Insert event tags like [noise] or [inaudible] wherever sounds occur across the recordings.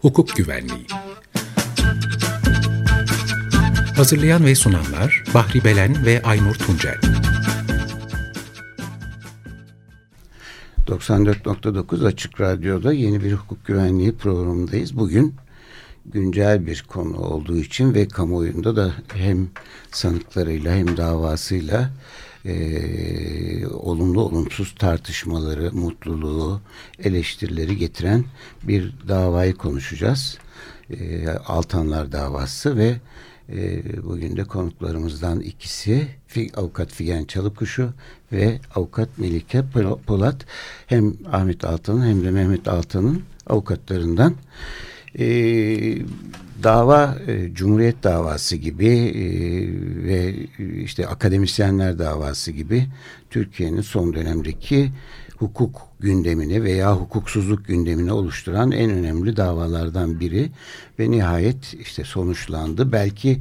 Hukuk Güvenliği Hazırlayan ve sunanlar Bahri Belen ve Aynur Tuncel 94.9 Açık Radyo'da yeni bir hukuk güvenliği programındayız. Bugün güncel bir konu olduğu için ve kamuoyunda da hem sanıklarıyla hem davasıyla e, olumlu olumsuz tartışmaları, mutluluğu, eleştirileri getiren bir davayı konuşacağız. E, Altanlar davası ve e, bugün de konuklarımızdan ikisi avukat Figen Çalıkuşu ve avukat Melike Polat hem Ahmet Altan'ın hem de Mehmet Altan'ın avukatlarından. E, dava e, Cumhuriyet davası gibi e, ve işte akademisyenler davası gibi Türkiye'nin son dönemdeki hukuk gündemini veya hukuksuzluk gündemini oluşturan en önemli davalardan biri ve nihayet işte sonuçlandı. Belki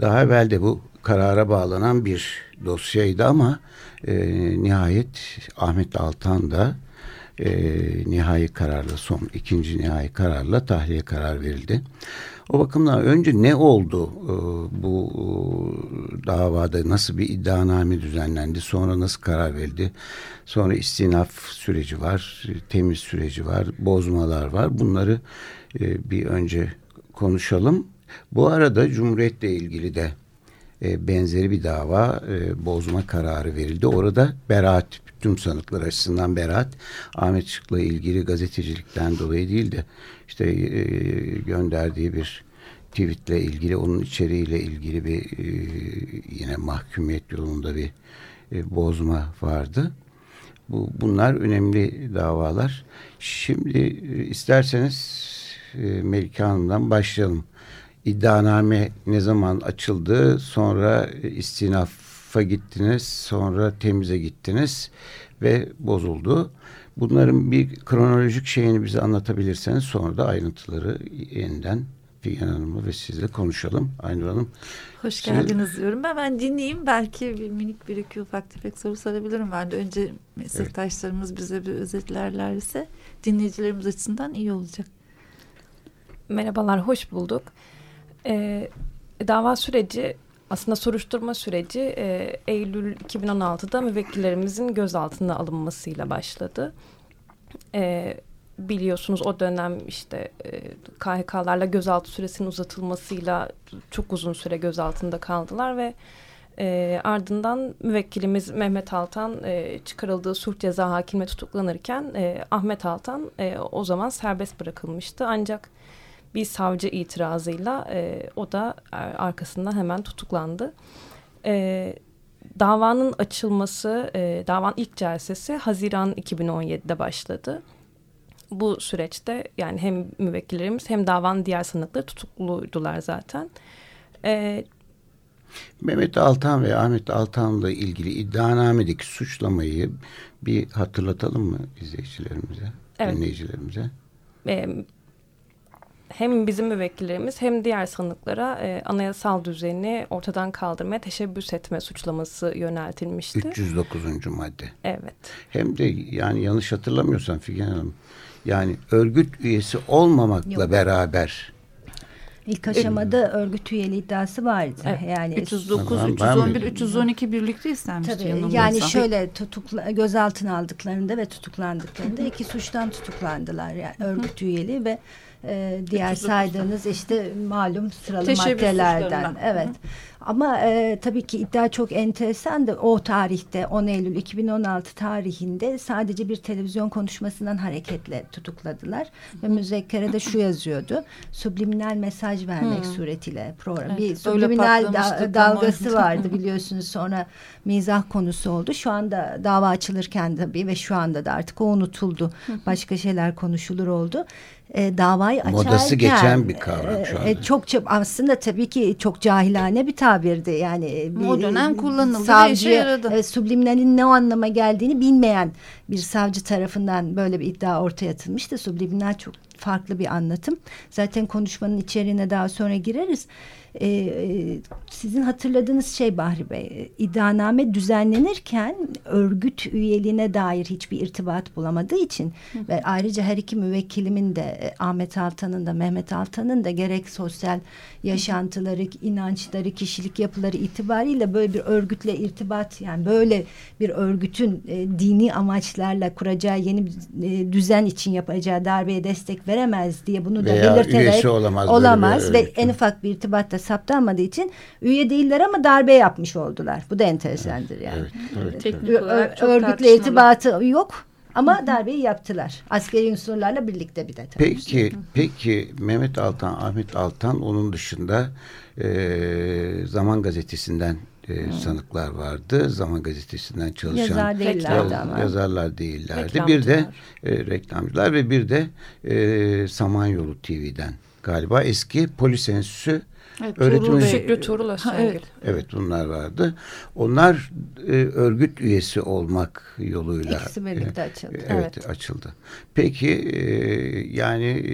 daha evvel de bu karara bağlanan bir dosyaydı ama e, nihayet Ahmet Altan da e, nihai kararla son ikinci nihai kararla tahliye karar verildi. O bakımdan önce ne oldu e, bu davada nasıl bir iddianame düzenlendi sonra nasıl karar verildi sonra istinaf süreci var temiz süreci var bozmalar var bunları e, bir önce konuşalım. Bu arada Cumhuriyet'le ilgili de e, benzeri bir dava e, bozma kararı verildi. Orada beraat tüm sanıklar açısından beraat Ahmet Şık'la ilgili gazetecilikten dolayı değil de işte e, gönderdiği bir tweetle ilgili onun içeriğiyle ilgili bir e, yine mahkumiyet yolunda bir e, bozma vardı. Bu bunlar önemli davalar. Şimdi isterseniz e, Melike Hanım'dan başlayalım. İddianame ne zaman açıldı? Sonra istinafa gittiniz, sonra temize gittiniz ve bozuldu. Bunların bir kronolojik şeyini bize anlatabilirseniz sonra da ayrıntıları yeniden Figen Hanım'la ve sizle konuşalım. Aynur Hanım. Hoş geldiniz Siz... diyorum. Ben, ben dinleyeyim. Belki bir minik bir iki ufak tefek soru sorabilirim. Ben de önce meslektaşlarımız evet. bize bir özetlerlerse dinleyicilerimiz açısından iyi olacak. Merhabalar, hoş bulduk. Ee, dava süreci aslında soruşturma süreci e, Eylül 2016'da müvekkillerimizin gözaltına alınmasıyla başladı. E, biliyorsunuz o dönem işte e, KHK'larla gözaltı süresinin uzatılmasıyla çok uzun süre gözaltında kaldılar ve e, ardından müvekkilimiz Mehmet Altan e, çıkarıldığı suç ceza hakimle tutuklanırken e, Ahmet Altan e, o zaman serbest bırakılmıştı. Ancak bir savcı itirazıyla e, o da arkasından hemen tutuklandı. E, davanın açılması, e, davanın ilk celsesi Haziran 2017'de başladı. Bu süreçte yani hem müvekkillerimiz hem davanın diğer sanıkları tutukluydular zaten. E, Mehmet Altan ve Ahmet Altan'la ilgili iddianamedeki suçlamayı bir hatırlatalım mı izleyicilerimize, evet. dinleyicilerimize? E, hem bizim müvekkillerimiz hem diğer sanıklara e, anayasal düzeni ortadan kaldırmaya teşebbüs etme suçlaması yöneltilmişti. 309. madde. Evet. Hem de yani yanlış hatırlamıyorsam Figen Hanım yani örgüt üyesi olmamakla Yok. beraber İlk aşamada örgüt üyeliği iddiası vardı. Evet. Yani 309, 311, 312 birlikte istenmişti. Tabii, yani şöyle tutukla, gözaltına aldıklarında ve tutuklandıklarında iki suçtan tutuklandılar. Yani örgüt üyeliği ve e, diğer saydığınız işte malum sıralı maddelerden. Evet. Hı. Ama e, tabii ki iddia çok enteresan da o tarihte 10 Eylül 2016 tarihinde sadece bir televizyon konuşmasından hareketle tutukladılar. Ve müzekkerede şu yazıyordu. Subliminal mesaj vermek Hı. suretiyle program. Evet, bir subliminal da, dalgası vardı biliyorsunuz sonra mizah konusu oldu. Şu anda dava açılırken tabii ve şu anda da artık o unutuldu. Başka şeyler konuşulur oldu e, davayı açarken modası geçen bir kavram şu e, anda. E, çok aslında tabii ki çok cahilane bir tabirdi. Yani bir, o dönem kullanıldı savcı, ve işe yaradı. E, subliminalin ne anlama geldiğini bilmeyen bir savcı tarafından böyle bir iddia ortaya atılmıştı. Subliminal çok farklı bir anlatım. Zaten konuşmanın içeriğine daha sonra gireriz. E, e, sizin hatırladığınız şey Bahri Bey, iddianame düzenlenirken örgüt üyeliğine dair hiçbir irtibat bulamadığı için Hı. ve ayrıca her iki müvekkilimin de e, Ahmet Altan'ın da Mehmet Altan'ın da gerek sosyal yaşantıları, inançları, kişilik yapıları itibariyle böyle bir örgütle irtibat yani böyle bir örgütün e, dini amaçlarla kuracağı yeni e, düzen için yapacağı darbeye destek veremez diye bunu da Veya belirterek olamaz, olamaz ve en ufak bir irtibatta saptanmadığı için üye değiller ama darbe yapmış oldular. Bu da enteresandır yani. Evet, evet, evet. Örgütle irtibatı yok. Ama darbeyi yaptılar. Askeri unsurlarla birlikte bir de. Tabii. Peki, peki Mehmet Altan, Ahmet Altan onun dışında e, Zaman Gazetesi'nden e, hmm. sanıklar vardı. Zaman Gazetesi'nden çalışan Yazar değillerdi yaz, ama. yazarlar değillerdi. Reklamcılar. Bir de e, reklamcılar ve bir de e, Samanyolu TV'den galiba eski polis enstitüsü Evet, öğretim Şükrü Tuğrul evet. evet bunlar vardı. Onlar e, örgüt üyesi olmak yoluyla İkisi birlikte e, açıldı. Evet, evet açıldı. Peki e, yani e,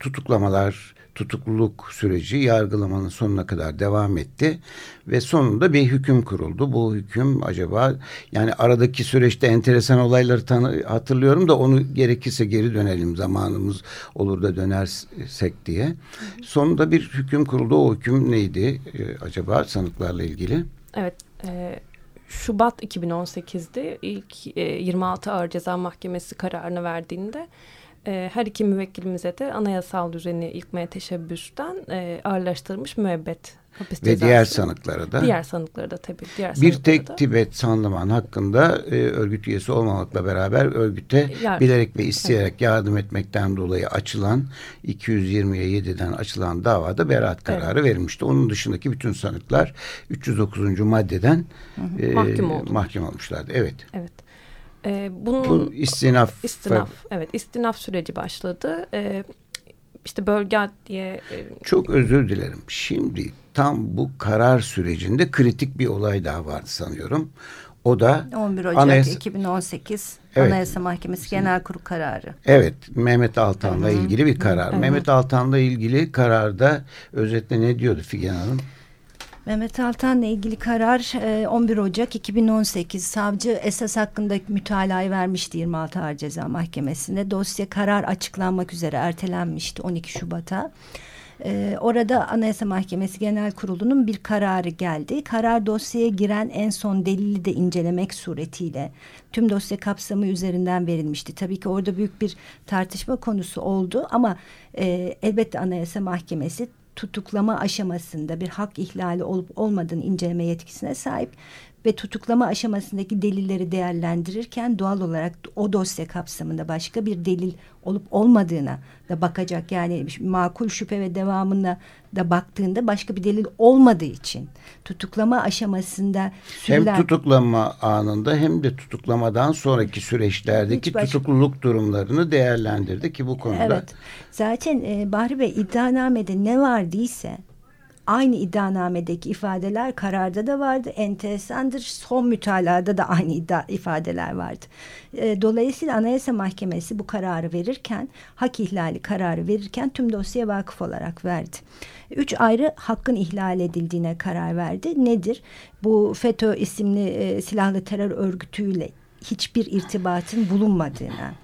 tutuklamalar tutukluluk süreci yargılamanın sonuna kadar devam etti ve sonunda bir hüküm kuruldu. Bu hüküm acaba yani aradaki süreçte enteresan olayları tanı, hatırlıyorum da onu gerekirse geri dönelim zamanımız olur da dönersek diye. Sonunda bir hüküm kuruldu. O hüküm neydi ee, acaba sanıklarla ilgili? Evet. E, Şubat 2018'de ilk e, 26 Ağır Ceza Mahkemesi kararını verdiğinde e, her iki müvekkilimize de anayasal düzeni yıkmaya teşebbüsten e, ağırlaştırılmış müebbet hapis Ve diğer sanıklara da. Diğer sanıklara da tabii. Diğer bir tek da. Tibet Sanlıman hakkında e, örgüt üyesi olmamakla beraber örgüte Yar bilerek ve isteyerek evet. yardım etmekten dolayı açılan 220'ye 7'den açılan davada beraat kararı evet. verilmişti. Onun dışındaki bütün sanıklar 309. maddeden hı hı. E, mahkum, oldu. mahkum olmuşlardı. Evet. Evet. E, bunun Bu istinaf. İstinaf, evet istinaf süreci başladı. E, işte bölge diye. E, Çok özür dilerim. Şimdi tam bu karar sürecinde kritik bir olay daha vardı sanıyorum. O da 11 Ocak Anayasa, 2018 evet, Anayasa Mahkemesi Genel Kurulu kararı. Evet, Mehmet Altan'la ilgili bir karar. Hı -hı. Mehmet Altan'la ilgili kararda özetle ne diyordu Figen Hanım? Mehmet Altan'la ilgili karar 11 e, Ocak 2018 savcı esas hakkında mütalayı vermişti 26 Ağır Ceza Mahkemesi'nde. Dosya karar açıklanmak üzere ertelenmişti 12 Şubat'a. Ee, orada Anayasa Mahkemesi Genel Kurulu'nun bir kararı geldi. Karar dosyaya giren en son delili de incelemek suretiyle tüm dosya kapsamı üzerinden verilmişti. Tabii ki orada büyük bir tartışma konusu oldu ama e, elbette Anayasa Mahkemesi tutuklama aşamasında bir hak ihlali olup olmadığını inceleme yetkisine sahip ve tutuklama aşamasındaki delilleri değerlendirirken doğal olarak o dosya kapsamında başka bir delil olup olmadığına da bakacak. Yani makul şüphe ve devamına da baktığında başka bir delil olmadığı için tutuklama aşamasında sürülen... hem tutuklama anında hem de tutuklamadan sonraki süreçlerdeki başka... tutukluluk durumlarını değerlendirdi ki bu konuda. Evet. Zaten e, Bahri Bey iddianamede ne vardıysa aynı iddianamedeki ifadeler kararda da vardı. Enteresandır. Son mütalada da aynı iddia, ifadeler vardı. E, dolayısıyla Anayasa Mahkemesi bu kararı verirken, hak ihlali kararı verirken tüm dosyaya vakıf olarak verdi. Üç ayrı hakkın ihlal edildiğine karar verdi. Nedir? Bu FETÖ isimli e, silahlı terör örgütüyle hiçbir irtibatın bulunmadığına,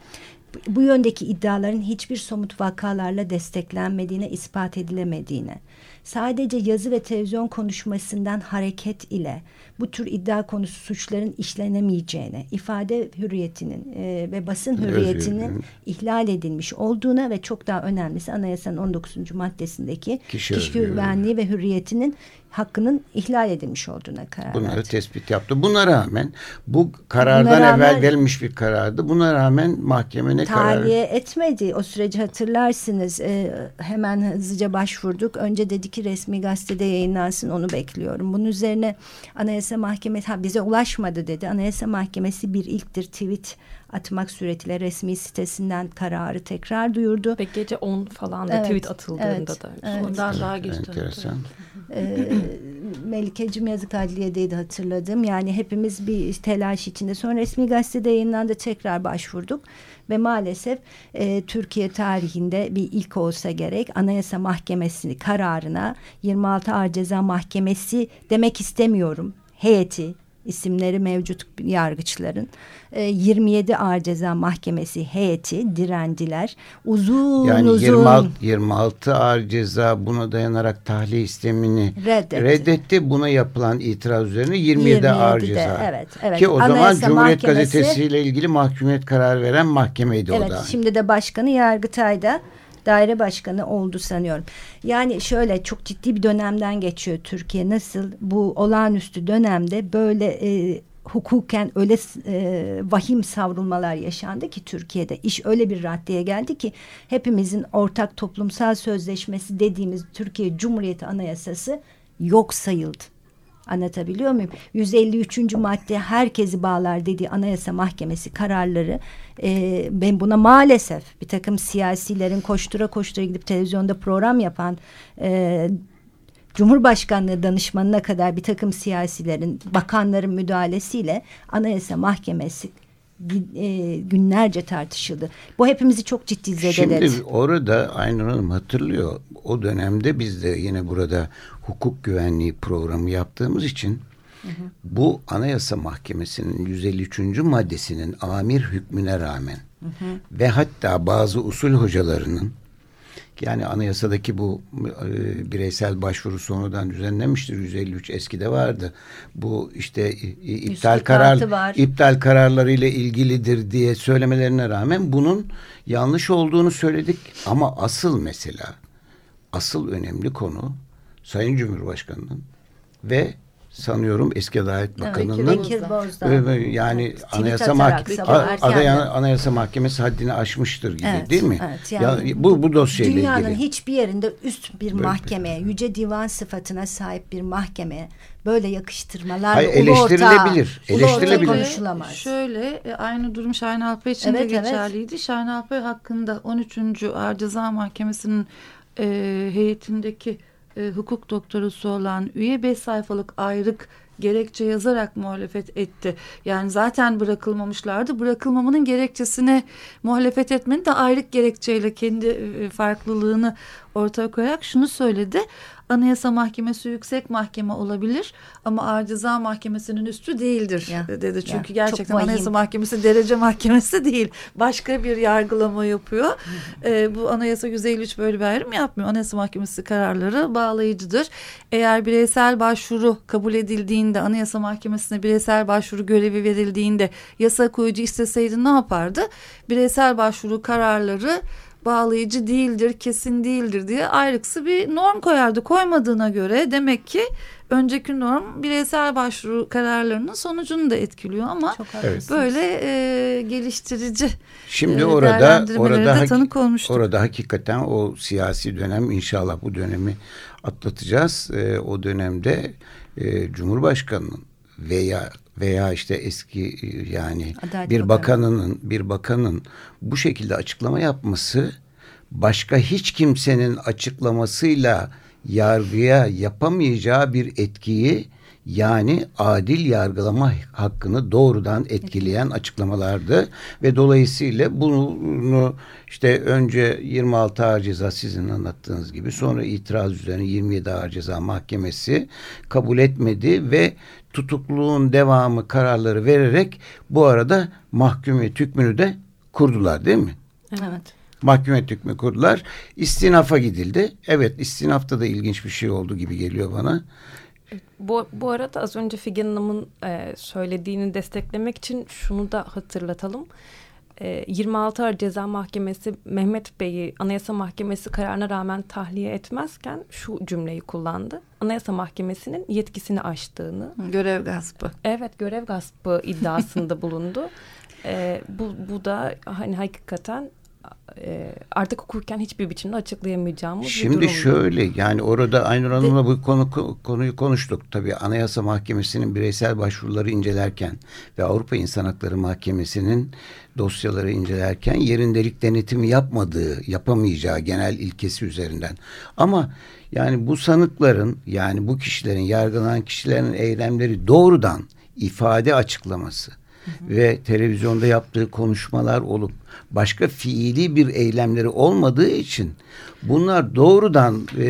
bu yöndeki iddiaların hiçbir somut vakalarla desteklenmediğine, ispat edilemediğine, sadece yazı ve televizyon konuşmasından hareket ile bu tür iddia konusu suçların işlenemeyeceğine, ifade hürriyetinin e, ve basın hürriyetinin Özgürlüğün. ihlal edilmiş olduğuna ve çok daha önemlisi anayasanın 19. maddesindeki kişi, kişi güvenliği ve hürriyetinin hakkının ihlal edilmiş olduğuna karar Bunları verdi. tespit yaptı. Buna rağmen bu karardan Buna rağmen, evvel verilmiş bir karardı. Buna rağmen mahkeme ne karar? Tahliye etmedi. O süreci hatırlarsınız. E, hemen hızlıca başvurduk. Önce dedi ki resmi gazetede yayınlansın onu bekliyorum. Bunun üzerine Anayasa Mahkemesi ha, bize ulaşmadı dedi. Anayasa Mahkemesi bir ilktir tweet atmak suretiyle resmi sitesinden kararı tekrar duyurdu. Ve gece 10 falan da evet, tweet atıldığında evet, da. Evet. Ondan daha geç. Enteresan. Ee, Melikeciğim yazık adliyedeydi hatırladım. Yani hepimiz bir telaş içinde. Sonra resmi gazetede yayınlandı tekrar başvurduk. Ve maalesef e, Türkiye tarihinde bir ilk olsa gerek Anayasa Mahkemesi kararına 26 Ağır Ceza Mahkemesi demek istemiyorum. Heyeti isimleri mevcut yargıçların. E, 27 Ağır Ceza Mahkemesi heyeti direndiler. Uzun yani uzun 26, 26 ağır ceza buna dayanarak tahliye istemini reddetti. reddetti. Buna yapılan itiraz üzerine 27, ağır 27'de, ceza. evet, evet. Ki o Anayasa zaman Cumhuriyet Mahkemesi- Gazetesi ile ilgili mahkumiyet kararı veren mahkemeydi Evet o da. şimdi de başkanı Yargıtay'da daire başkanı oldu sanıyorum. Yani şöyle çok ciddi bir dönemden geçiyor Türkiye. Nasıl bu olağanüstü dönemde böyle e, hukuken öyle e, vahim savrulmalar yaşandı ki Türkiye'de iş öyle bir raddeye geldi ki hepimizin ortak toplumsal sözleşmesi dediğimiz Türkiye Cumhuriyeti Anayasası yok sayıldı. Anlatabiliyor muyum? 153. madde herkesi bağlar dediği Anayasa Mahkemesi kararları e, ben buna maalesef bir takım siyasilerin koştura koştura gidip televizyonda program yapan e, Cumhurbaşkanlığı danışmanına kadar bir takım siyasilerin, bakanların müdahalesiyle Anayasa Mahkemesi günlerce tartışıldı. Bu hepimizi çok ciddi zedeledi. Şimdi orada Aynur Hanım hatırlıyor. O dönemde biz de yine burada hukuk güvenliği programı yaptığımız için hı hı. bu Anayasa Mahkemesi'nin 153. maddesinin amir hükmüne rağmen hı hı. ve hatta bazı usul hocalarının yani anayasadaki bu e, bireysel başvuru sonradan düzenlenmiştir. 153 eskide vardı. Bu işte iptal karar var. iptal kararları ile ilgilidir diye söylemelerine rağmen bunun yanlış olduğunu söyledik ama asıl mesela asıl önemli konu Sayın Cumhurbaşkanı'nın ve sanıyorum eski Adalet Bakanı'nın evet, yani evet, Anayasa Mahkemesi Anayasa Mahkemesi haddini aşmıştır gibi evet, değil mi? Evet, yani ya, bu bu dosyayla dünyanın ilgili. Dünyanın hiçbir yerinde üst bir böyle. mahkemeye, yüce divan sıfatına sahip bir mahkemeye böyle yakıştırmalar Hayır, eleştirilebilir. Ulu eleştirilebilir. konuşulamaz. Şöyle e, aynı durum Şahin Alpay için evet, de geçerliydi. Evet. Şahin Alpay hakkında 13. Ağır Ceza Mahkemesi'nin e, heyetindeki e, hukuk doktorusu olan üye beş sayfalık ayrık gerekçe yazarak muhalefet etti. Yani zaten bırakılmamışlardı. Bırakılmamanın gerekçesine muhalefet etmenin de ayrık gerekçeyle kendi e, farklılığını ortaya koyarak şunu söyledi. Anayasa Mahkemesi yüksek mahkeme olabilir ama Ağır Ceza Mahkemesi'nin üstü değildir ya, dedi. Çünkü ya, gerçekten Anayasa Mahkemesi derece mahkemesi değil. Başka bir yargılama yapıyor. ee, bu Anayasa 153 böyle bir ayrım yapmıyor. Anayasa Mahkemesi kararları bağlayıcıdır. Eğer bireysel başvuru kabul edildiğinde Anayasa Mahkemesi'ne bireysel başvuru görevi verildiğinde yasa koyucu isteseydi ne yapardı? Bireysel başvuru kararları bağlayıcı değildir, kesin değildir diye ayrıksı bir norm koyardı. Koymadığına göre demek ki önceki norm bireysel başvuru kararlarının sonucunu da etkiliyor ama evet. böyle e, geliştirici Şimdi e, orada orada de tanık olmuştuk. Orada hakikaten o siyasi dönem inşallah bu dönemi atlatacağız. E, o dönemde e, Cumhurbaşkanının veya veya işte eski yani Adalet bir bakanının bir bakanın bu şekilde açıklama yapması başka hiç kimsenin açıklamasıyla yargıya yapamayacağı bir etkiyi yani adil yargılama hakkını doğrudan etkileyen açıklamalardı. Ve dolayısıyla bunu işte önce 26 ağır ceza sizin anlattığınız gibi sonra itiraz üzerine 27 ağır ceza mahkemesi kabul etmedi ve tutukluluğun devamı kararları vererek bu arada mahkumiyet hükmünü de kurdular değil mi? Evet. Mahkumiyet hükmü kurdular. İstinafa gidildi. Evet istinafta da ilginç bir şey oldu gibi geliyor bana. Bu, bu arada az önce Figen Hanım'ın e, söylediğini desteklemek için şunu da hatırlatalım. E, 26 Ağır Ceza Mahkemesi Mehmet Bey'i Anayasa Mahkemesi kararına rağmen tahliye etmezken şu cümleyi kullandı. Anayasa Mahkemesi'nin yetkisini aştığını. Görev gaspı. Evet görev gaspı iddiasında bulundu. [laughs] E, bu, bu da hani hakikaten e, artık hukuken hiçbir biçimde açıklayamayacağımız Şimdi bir durum. şöyle yani orada Aynur Hanım'la bu konu, konuyu konuştuk. Tabii Anayasa Mahkemesi'nin bireysel başvuruları incelerken ve Avrupa İnsan Hakları Mahkemesi'nin dosyaları incelerken yerindelik denetimi yapmadığı, yapamayacağı genel ilkesi üzerinden. Ama yani bu sanıkların yani bu kişilerin yargılanan kişilerin eylemleri doğrudan ifade açıklaması ve televizyonda yaptığı konuşmalar olup başka fiili bir eylemleri olmadığı için bunlar doğrudan e,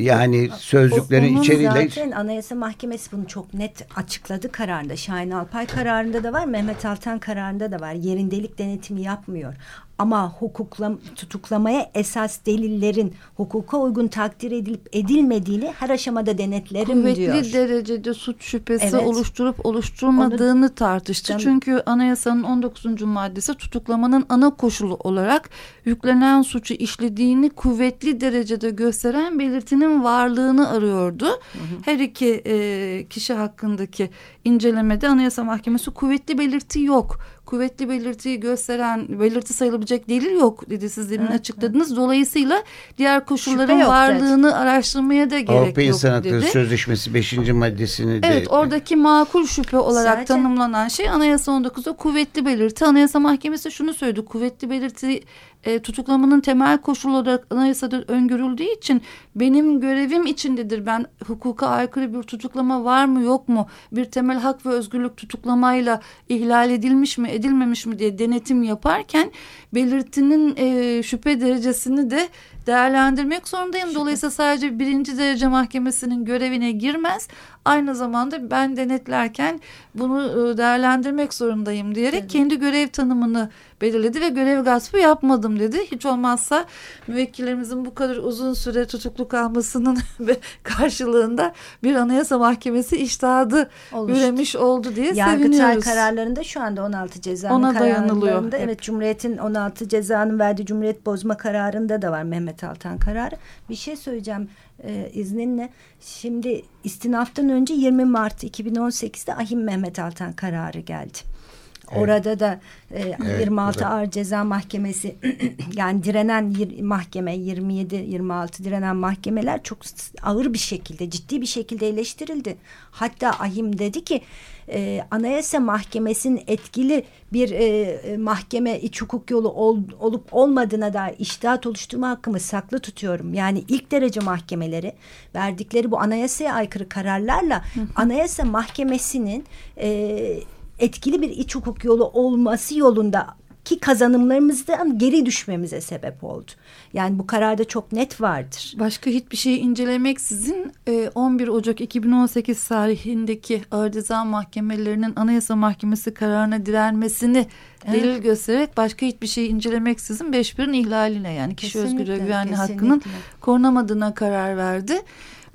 yani sözlüklerin Onun içeriğiyle zaten Anayasa Mahkemesi bunu çok net açıkladı kararında. Şahin Alpay kararında da var, Mehmet Altan kararında da var. Yerindelik denetimi yapmıyor. Ama hukukla, tutuklamaya esas delillerin hukuka uygun takdir edilip edilmediğini her aşamada denetlerim Kuvvetli diyor. derecede suç şüphesi Evet. oluşturup oluşturmadığını tartıştı. Canım. Çünkü anayasanın 19. maddesi tutuklamanın ana koşulu olarak yüklenen suçu işlediğini kuvvetli derecede gösteren belirtinin varlığını arıyordu. Her iki e, kişi hakkındaki incelemede Anayasa Mahkemesi kuvvetli belirti yok. Kuvvetli belirtiyi gösteren belirti sayılabilecek delil yok dedi siz demin Evet, açıkladınız. Dolayısıyla diğer koşulların yok dedi. varlığını araştırmaya da gerek Avrupa yok İnsan Hakları dedi. Sözleşmesi 5. maddesini de Evet oradaki makul şüphe olarak Zaten- tanımlanan şey Anayasa 19'da kuvvetli belirti. Anayasa Mahkemesi şunu söyledi. Kuvvetli belirti e, tutuklamanın temel koşulu olarak anayasada öngörüldüğü için benim görevim içindedir. Ben hukuka aykırı bir tutuklama var mı yok mu? Bir temel hak ve özgürlük tutuklamayla ihlal edilmiş mi edilmemiş mi diye denetim yaparken belirtinin e, şüphe derecesini de değerlendirmek zorundayım. Dolayısıyla sadece birinci derece mahkemesinin görevine girmez. Aynı zamanda ben denetlerken bunu e, değerlendirmek zorundayım diyerek Evet. kendi görev tanımını belirledi ve görev gaspı yapmadım dedi. Hiç olmazsa müvekkillerimizin bu kadar uzun süre tutuklu kalmasının [laughs] karşılığında bir anayasa mahkemesi iştahadı üremiş oldu diye Yargıtay seviniyoruz. kararlarında şu anda 16 cezanın Ona dayanılıyor kararlarında hep. evet Cumhuriyet'in 16 cezanın verdiği Cumhuriyet bozma kararında da var Mehmet Altan kararı. Bir şey söyleyeceğim e, izninle. Şimdi istinaftan önce 20 Mart 2018'de Ahim Mehmet Altan kararı geldi. Evet. Orada da e, Evet, 26 bu da- Ağır Ceza Mahkemesi [clears throat] yani direnen mahkeme 27 26 direnen mahkemeler çok ağır bir şekilde ciddi bir şekilde eleştirildi. Hatta Ahim dedi ki e, Anayasa Mahkemesi'nin etkili bir e, e, mahkeme iç hukuk yolu ol- olup olmadığına dair iştahat oluşturma hakkımı saklı tutuyorum. Yani ilk derece mahkemeleri verdikleri bu anayasaya aykırı kararlarla Anayasa Mahkemesi'nin e, etkili bir iç hukuk yolu olması yolunda ki kazanımlarımızdan geri düşmemize sebep oldu. Yani bu kararda çok net vardır. Başka hiçbir şeyi incelemeksizin e, 11 Ocak 2018 tarihindeki Ağır Ceza Mahkemelerinin Anayasa Mahkemesi kararına direnmesini Evet. delil göstererek başka hiçbir şeyi incelemeksizin 5.1'in ihlaline yani kişi Kesinlikle, güvenliği kesinlikle. hakkının korunamadığına karar verdi.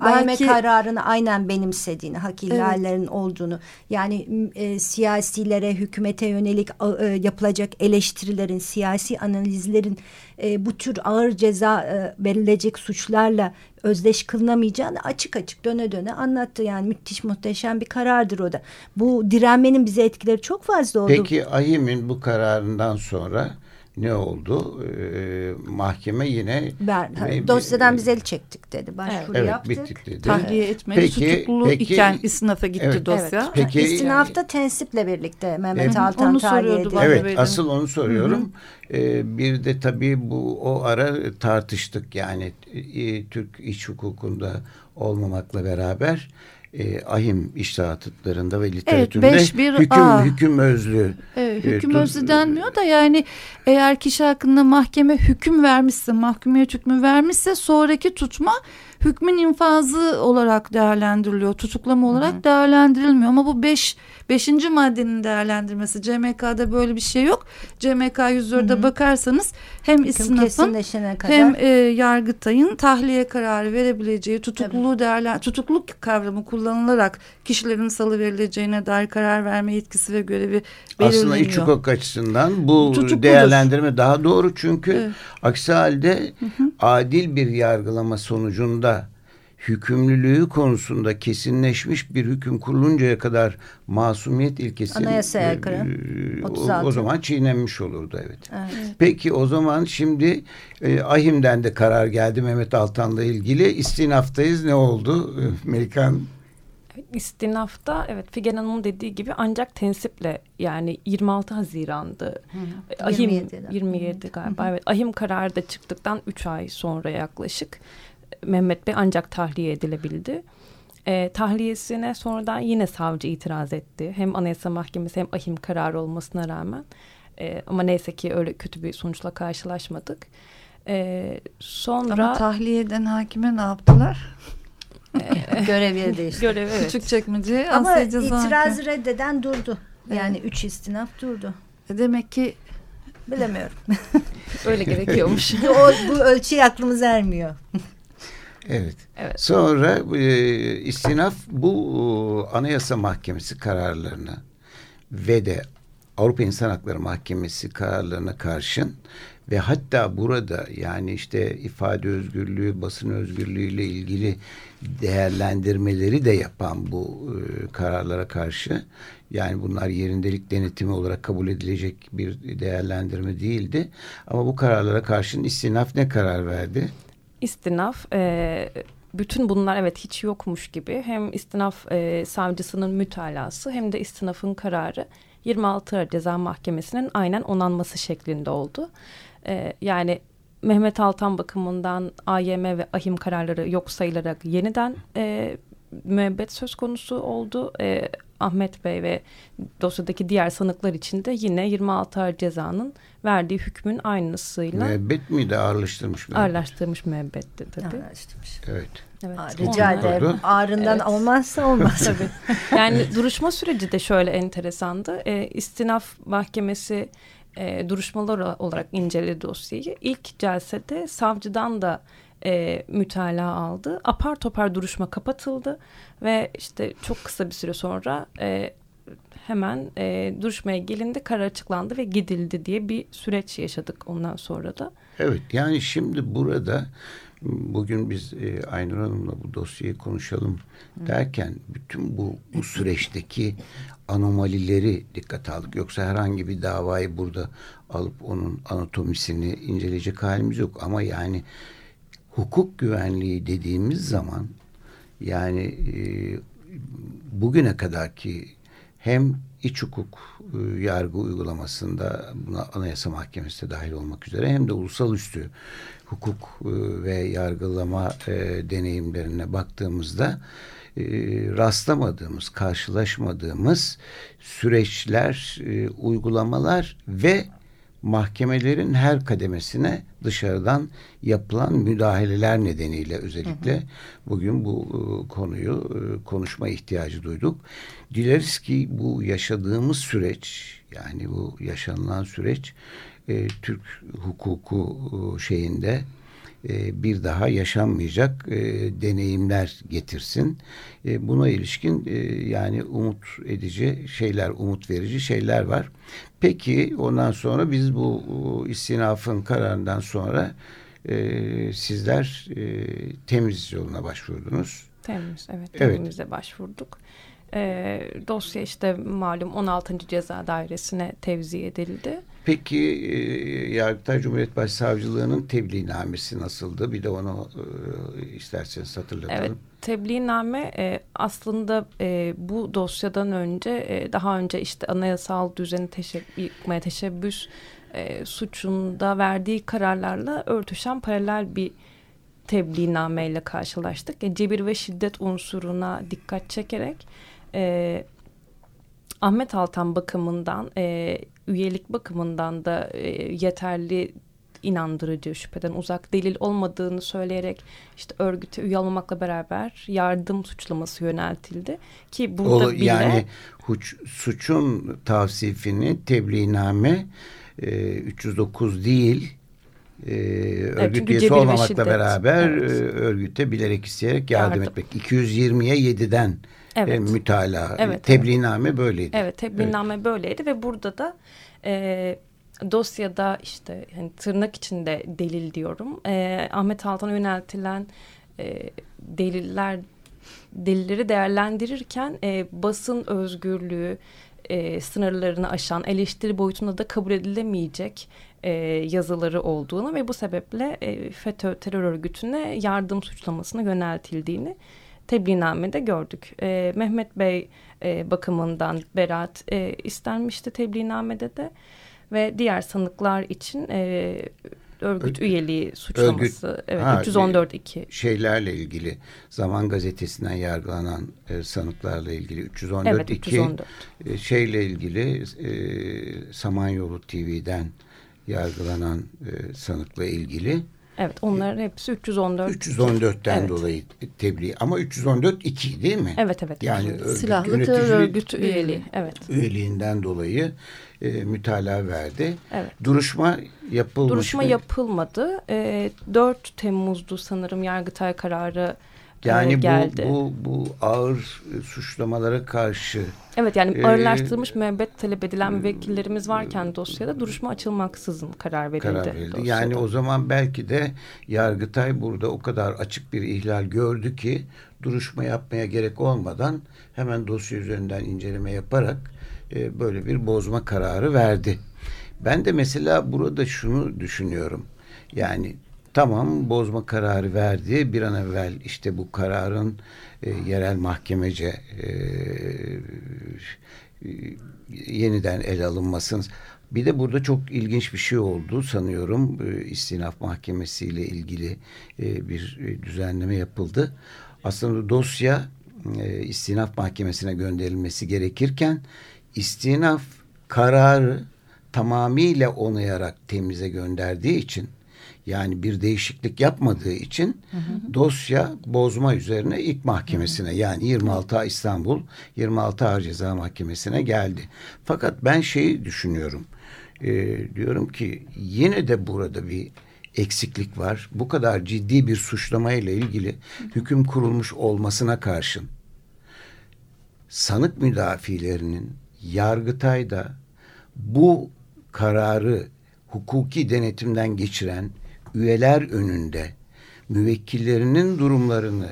AYM Belki kararını aynen benimsediğini, hak ihlallerinin olduğunu, yani e, siyasilere, hükümete yönelik e, yapılacak eleştirilerin, siyasi analizlerin e, bu tür ağır ceza e, verilecek suçlarla özdeş kılınamayacağını açık açık döne döne anlattı. Yani müthiş muhteşem bir karardır o da. Bu direnmenin bize etkileri çok fazla oldu. Peki Ahim'in bu kararından sonra ne oldu? Ee, mahkeme yine Ben, Ve- dosyadan biz el çektik dedi. Başvuru evet yaptık. bittik dedi. tahliye etmedi. Peki- Tutuklu peki- iken istinafa gitti Evet. dosya. Evet. Peki- İstinafta tensiple birlikte Mehmet Evet. Altan Onu tahliye soruyordu edildi. bana. Evet Bey'den. asıl onu soruyorum. Ee, bir de tabii bu o ara tartıştık yani e, Türk iç hukukunda olmamakla beraber e, ahim iştahatlarında ve literatüründe 5-1 hüküm, A. hüküm özlü. Evet, e, hüküm tut- özlü denmiyor da yani eğer kişi hakkında mahkeme hüküm vermişse, mahkumiyet hükmü vermişse sonraki tutma hükmün infazı olarak değerlendiriliyor. Tutuklama olarak değerlendirilmiyor. Ama bu 5 beş, 5. maddenin değerlendirmesi. CMK'da böyle bir şey yok. CMK 104'e bakarsanız hem istinafın hem e, Yargıtay'ın tahliye kararı verebileceği tutukluluğu değerlen tutukluluk kavramı kullanılarak kişilerin salı verileceğine dair karar verme yetkisi ve görevi belirleniyor. Aslında iç hukuk açısından bu Tutukludur. değerlendirme daha doğru çünkü Evet. aksi halde adil bir yargılama sonucunda hükümlülüğü konusunda kesinleşmiş bir hüküm kuruluncaya kadar masumiyet ilkesi Anayasaya aykırı. O, o zaman çiğnenmiş olurdu evet. evet. Peki o zaman şimdi e, Ahim'den de karar geldi Mehmet Altan'la ilgili. İstinaftayız ne oldu? Melikan istinafta evet Figen Hanım'ın dediği gibi ancak tensiple yani 26 Haziran'dı. Hı. Ahim 27'de. 27 galiba. Hı hı. Evet. Ahim kararı da çıktıktan 3 ay sonra yaklaşık Mehmet Bey ancak tahliye edilebildi. E, tahliyesine sonradan yine savcı itiraz etti. Hem Anayasa Mahkemesi hem ahim kararı olmasına rağmen. E, ama neyse ki öyle kötü bir sonuçla karşılaşmadık. E, sonra... Ama tahliye eden hakime ne yaptılar? [laughs] Görev yeri değişti. Görev evet. Küçük çekmece. Ama itiraz reddeden durdu. Yani evet. üç istinaf durdu. E, demek ki bilemiyorum. Öyle gerekiyormuş. [laughs] o, bu ölçüye aklımız ermiyor. [laughs] Evet. evet. Sonra e, istinaf bu e, Anayasa Mahkemesi kararlarına ve de Avrupa İnsan Hakları Mahkemesi kararlarına karşın ve hatta burada yani işte ifade özgürlüğü, basın özgürlüğü ile ilgili değerlendirmeleri de yapan bu e, kararlara karşı yani bunlar yerindelik denetimi olarak kabul edilecek bir değerlendirme değildi. Ama bu kararlara karşın istinaf ne karar verdi? İstinaf e, bütün bunlar evet hiç yokmuş gibi hem istinaf e, savcısının mütalası hem de istinafın kararı 26 Aralık Ceza Mahkemesi'nin aynen onanması şeklinde oldu. E, yani Mehmet Altan bakımından AYM ve AHİM kararları yok sayılarak yeniden e, müebbet söz konusu oldu. E, Ahmet Bey ve dosyadaki diğer sanıklar için de yine 26 ağır cezanın verdiği hükmün aynısıyla. Müebbet miydi ağırlaştırmış müebbet? Ağırlaştırmış müebbetti tabii. Ağırlaştırmış. Evet. Evet. Aa, rica ederim. Ağrından evet. olmazsa olmaz. [laughs] tabii. Yani duruşma süreci de şöyle enteresandı. E, istinaf mahkemesi e, duruşmalar olarak inceledi dosyayı. İlk celsede savcıdan da e, mütalaa aldı. Apar topar duruşma kapatıldı ve işte çok kısa bir süre sonra e, hemen e, duruşmaya gelindi, karar açıklandı ve gidildi diye bir süreç yaşadık ondan sonra da. Evet yani şimdi burada bugün biz e, Aynur Hanım'la bu dosyayı konuşalım derken bütün bu, bu süreçteki anomalileri dikkate aldık. Yoksa herhangi bir davayı burada alıp onun anatomisini inceleyecek halimiz yok. Ama yani hukuk güvenliği dediğimiz zaman yani e, bugüne kadarki hem iç hukuk e, yargı uygulamasında buna Anayasa Mahkemesi de dahil olmak üzere hem de ulusal üstü hukuk e, ve yargılama e, deneyimlerine baktığımızda e, rastlamadığımız, karşılaşmadığımız süreçler, e, uygulamalar ve mahkemelerin her kademesine dışarıdan yapılan müdahaleler nedeniyle özellikle hı hı. bugün bu e, konuyu e, konuşma ihtiyacı duyduk. Dileriz ki bu yaşadığımız süreç yani bu yaşanılan süreç e, Türk hukuku şeyinde e, bir daha yaşanmayacak e, deneyimler getirsin. E, buna ilişkin yani umut edici şeyler, umut verici şeyler var. Peki ondan sonra biz bu istinafın kararından sonra sizler temiz yoluna başvurdunuz. Temiz, evet. Temiz'e evet. başvurduk. E, dosya işte malum 16. Ceza Dairesi'ne tevzi edildi. Peki Yargıtay Cumhuriyet Başsavcılığı'nın tebliğnamesi nasıldı? Bir de onu e, isterseniz hatırlatalım. Evet, tebliğname e, aslında e, bu dosyadan önce e, daha önce işte anayasal düzeni teşeb yıkmaya teşebbüs e, suçunda verdiği kararlarla örtüşen paralel bir tebliğnameyle karşılaştık. E, cebir ve şiddet unsuruna dikkat çekerek e, Ahmet Altan bakımından e, üyelik bakımından da e, yeterli inandırıcı şüpheden uzak delil olmadığını söyleyerek işte örgüte üye olmamakla beraber yardım suçlaması yöneltildi ki burada o, bile yani huç, suçun tavsifini tebliğname e, 309 değil e, örgüt evet, üyesi olmamakla beraber evet. e, örgüte bilerek isteyerek yardım, yardım. etmek 220'ye 7'den evet. e, mütalaa. Evet, tebliğname evet. böyleydi. Evet tebliğname evet. böyleydi ve burada da e, dosyada işte yani tırnak içinde delil diyorum. E, Ahmet Altan'a yöneltilen e, deliller delilleri değerlendirirken e, basın özgürlüğü e, sınırlarını aşan eleştiri boyutunda da kabul edilemeyecek e, yazıları olduğunu ve bu sebeple e, FETÖ terör örgütüne yardım suçlamasına yöneltildiğini tebliğnamede gördük. E, Mehmet Bey e, bakımından beraat e, istenmişti tebliğnamede de ve diğer sanıklar için e, örgüt üyeliği suçlaması. Örgüt, evet ha, 314 2. Şeylerle ilgili Zaman Gazetesi'nden yargılanan e, sanıklarla ilgili 314 evet, 2 314. E, şeyle ilgili e, Samanyolu TV'den yargılanan e, sanıkla ilgili Evet onların hepsi 314. 314'ten evet. dolayı tebliğ ama 314 2 değil mi? Evet evet. Yani örgüt, silahlı terör örgütü üyeliği. Evet. Üyeliğinden dolayı e, mütalaa verdi. Evet. Duruşma yapılmış Duruşma yapılmadı. E, 4 Temmuz'du sanırım Yargıtay kararı yani e, geldi. Bu, bu, bu ağır suçlamalara karşı Evet yani ee, ağırlaştırılmış müebbet talep edilen müvekkillerimiz varken dosyada duruşma açılmaksızın karar verildi. Karar verildi. Yani o zaman belki de Yargıtay burada o kadar açık bir ihlal gördü ki duruşma yapmaya gerek olmadan hemen dosya üzerinden inceleme yaparak e, böyle bir bozma kararı verdi. Ben de mesela burada şunu düşünüyorum. Yani tamam bozma kararı verdi. Bir an evvel işte bu kararın e, yerel mahkemece e, e, yeniden ele alınmasın. Bir de burada çok ilginç bir şey oldu sanıyorum. E, istinaf Mahkemesi ile ilgili e, bir düzenleme yapıldı. Aslında dosya istinaf mahkemesine gönderilmesi gerekirken istinaf kararı tamamıyla onayarak temize gönderdiği için yani bir değişiklik yapmadığı için hı hı. dosya bozma üzerine ilk mahkemesine hı hı. yani 26 İstanbul 26 Ağır Ceza Mahkemesi'ne geldi. Fakat ben şeyi düşünüyorum. E, diyorum ki yine de burada bir eksiklik var. Bu kadar ciddi bir suçlamayla ilgili hüküm kurulmuş olmasına karşın sanık müdafilerinin Yargıtay'da bu kararı hukuki denetimden geçiren üyeler önünde müvekkillerinin durumlarını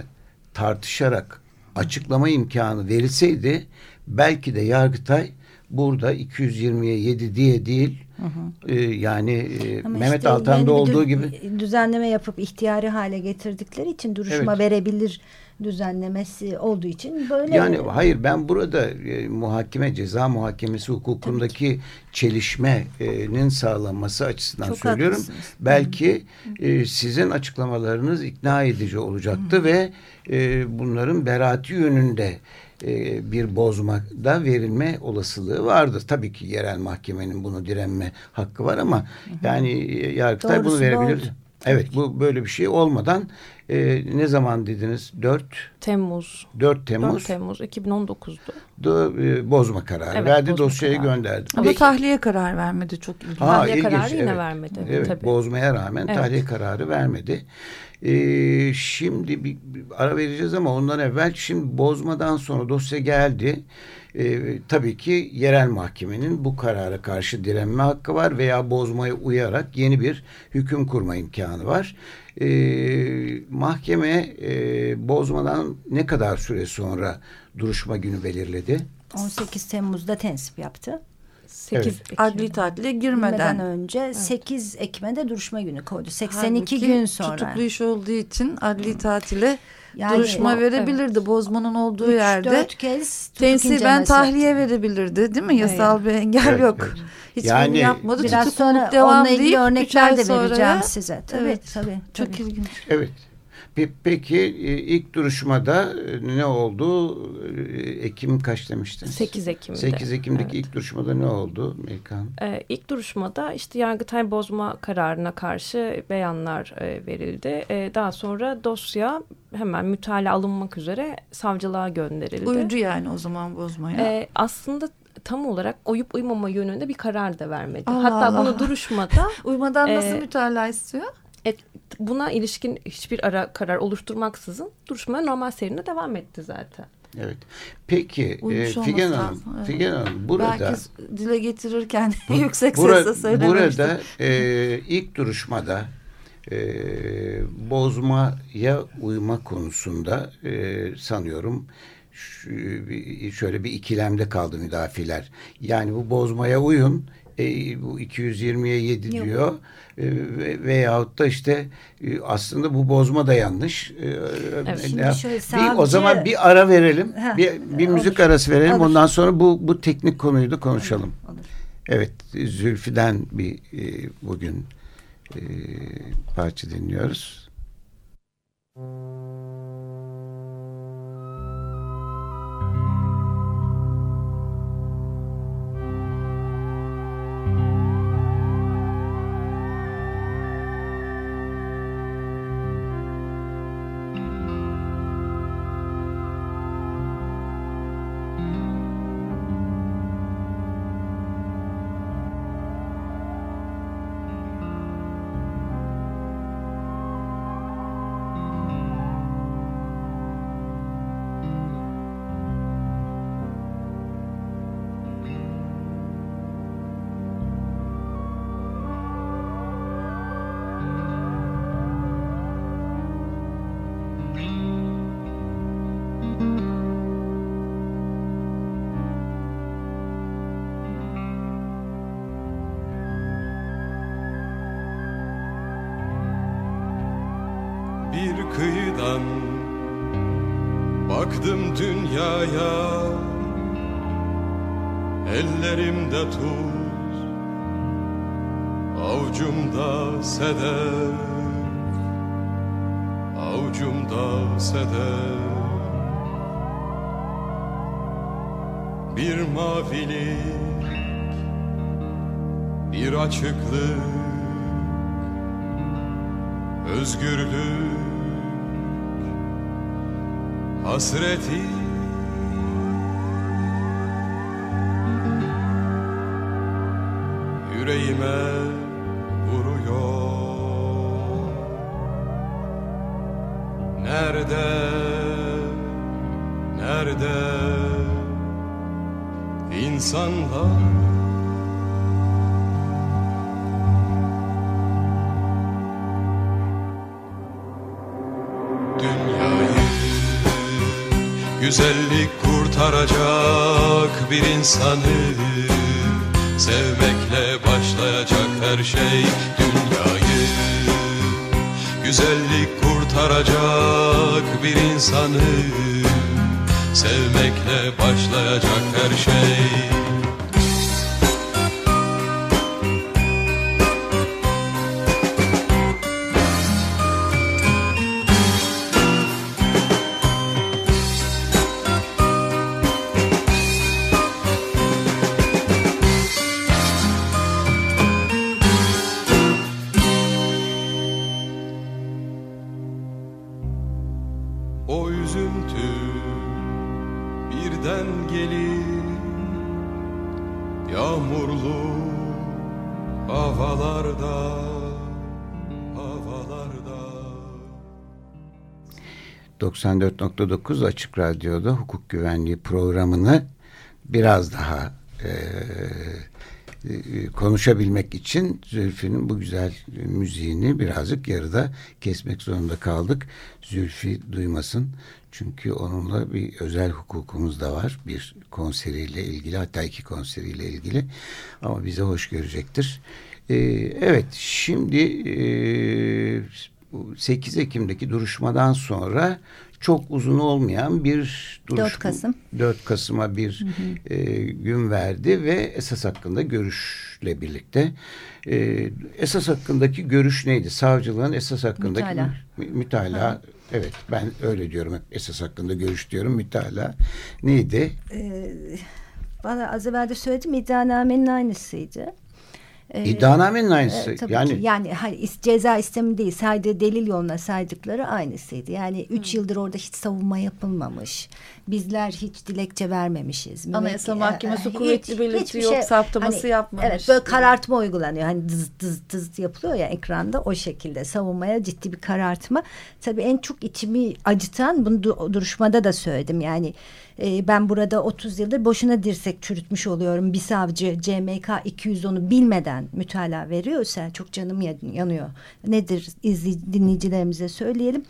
tartışarak açıklama imkanı verilseydi belki de Yargıtay burada 220'ye 7 diye değil hı hı. E, yani e, Mehmet işte Altan'da olduğu gibi düzenleme yapıp ihtiyari hale getirdikleri için duruşma evet. verebilir düzenlemesi olduğu için böyle. Yani hayır ben burada e, muhakeme ceza muhakemesi hukukundaki çelişmenin sağlanması açısından Çok söylüyorum. Haklısınız. Belki e, sizin açıklamalarınız ikna edici olacaktı Hı. ve e, bunların beraati yönünde e, bir bozmada verilme olasılığı vardır. Tabii ki yerel mahkemenin bunu direnme hakkı var ama Hı. yani e, Yargıtay Doğrusu bunu verebilir. Doğru. Evet bu böyle bir şey olmadan e, ne zaman dediniz? 4 Temmuz. 4 Temmuz. 4 Temmuz 2019'du. Da, e, bozma kararı evet, verdi. Dosyayı kararı. gönderdi. Ama Peki, tahliye kararı vermedi çok ilginç. Ha, tahliye ilginç, kararı yine evet. vermedi. Evet, tabii. bozmaya rağmen evet. tahliye kararı vermedi. Ee, şimdi bir, bir ara vereceğiz ama ondan evvel şimdi bozmadan sonra dosya geldi. Ee, tabii ki yerel mahkemenin bu karara karşı direnme hakkı var veya bozmaya uyarak yeni bir hüküm kurma imkanı var. Ee, mahkeme e, bozmadan ne kadar süre sonra duruşma günü belirledi? 18 Temmuz'da tensip yaptı. 8 evet. Ekim. adli tatile girmeden önce evet. 8 Ekim'e de duruşma günü koydu. 82 Halbuki gün sonra. tutuklu iş olduğu için adli tatile yani, duruşma o, verebilirdi. Evet. Bozmanın olduğu Üç, yerde. Kez tensiben tahliye yaptı. verebilirdi değil mi? Yasal evet. bir engel evet, yok. Evet. Hiç yani, yapmadı. Biraz sonra devam onunla ilgili örnekler de vereceğim size. Tabii, evet. tabii. Çok tabii. ilginç. Evet. Peki e, ilk duruşmada e, ne oldu? E, Ekim kaç demiştiniz? 8 Ekim'de. 8 Ekim'deki evet. ilk duruşmada ne oldu Melkan? Ee, ilk duruşmada işte Yargıtay bozma kararına karşı beyanlar e, verildi. E, daha sonra dosya hemen mütale alınmak üzere savcılığa gönderildi. Uyucu yani o zaman bozmaya. E, aslında tam olarak uyup uymama yönünde bir karar da vermedi. Allah Hatta Allah. bunu duruşmada... [laughs] Uymadan nasıl e, mütalaa istiyor? Et, buna ilişkin hiçbir ara karar oluşturmaksızın duruşmaya normal seyrine devam etti zaten. Evet. Peki e, Figen Hanım, evet. Figen Hanım burada belki dile getirirken [laughs] yüksek bura, sesle söylememiştim. Burada e, [laughs] ilk duruşmada e, bozmaya uyma konusunda e, sanıyorum şöyle bir ikilemde kaldı müdafiler. Yani bu bozmaya uyun e, bu 220'ye 7 Yok. diyor e, veyahut da işte e, aslında bu bozma da yanlış. E, evet. Ne, savcı... bir, o zaman bir ara verelim. Heh, bir, bir müzik olur. arası verelim. Olur. Ondan sonra bu bu teknik konuyu da konuşalım. Olur. Olur. Evet Zülfü'den bir e, bugün e, parça dinliyoruz. Baktım Özgürlük hasreti. Yüreğime vuruyor. Nerede, nerede? İnsanlar Güzellik kurtaracak bir insanı. Sevmekle başlayacak her şey dünyayı. Güzellik kurtaracak bir insanı. Sevmekle başlayacak her şey 94.9 Açık Radyo'da hukuk güvenliği programını biraz daha e, e, konuşabilmek için Zülfü'nün bu güzel müziğini birazcık yarıda kesmek zorunda kaldık. Zülfü duymasın. Çünkü onunla bir özel hukukumuz da var. Bir konseriyle ilgili hatta iki konseriyle ilgili. Ama bize hoş görecektir. Ee, evet şimdi e, 8 Ekim'deki duruşmadan sonra çok uzun olmayan bir duruşma. 4 Kasım. 4 Kasım'a bir hı hı. E, gün verdi ve esas hakkında görüşle birlikte. E, esas hakkındaki görüş neydi? Savcılığın esas hakkındaki mütala. mütala Evet ben öyle diyorum. Esas hakkında görüş diyorum. Mütala. Neydi? Ee, bana az evvel de söyledim. İddianamenin aynısıydı. Ee, İddianamenin aynısı. E, tabii yani ki. yani hani ceza istemi değil sadece delil yoluna saydıkları aynısıydı. Yani üç yıldır orada hiç savunma yapılmamış. Bizler hiç dilekçe vermemişiz. Anayasa Müvek, Mahkemesi e, kuvvetli belirti yok, şey, saptaması hani, yapmamış. Evet, böyle karartma uygulanıyor. Hani dız dız dız yapılıyor ya ekranda o şekilde savunmaya ciddi bir karartma. Tabii en çok içimi acıtan bunu duruşmada da söyledim. Yani e, ben burada 30 yıldır boşuna dirsek çürütmüş oluyorum. Bir savcı CMK 210'u bilmeden mütalaa veriyorsa çok canım yanıyor. Nedir izli, dinleyicilerimize söyleyelim.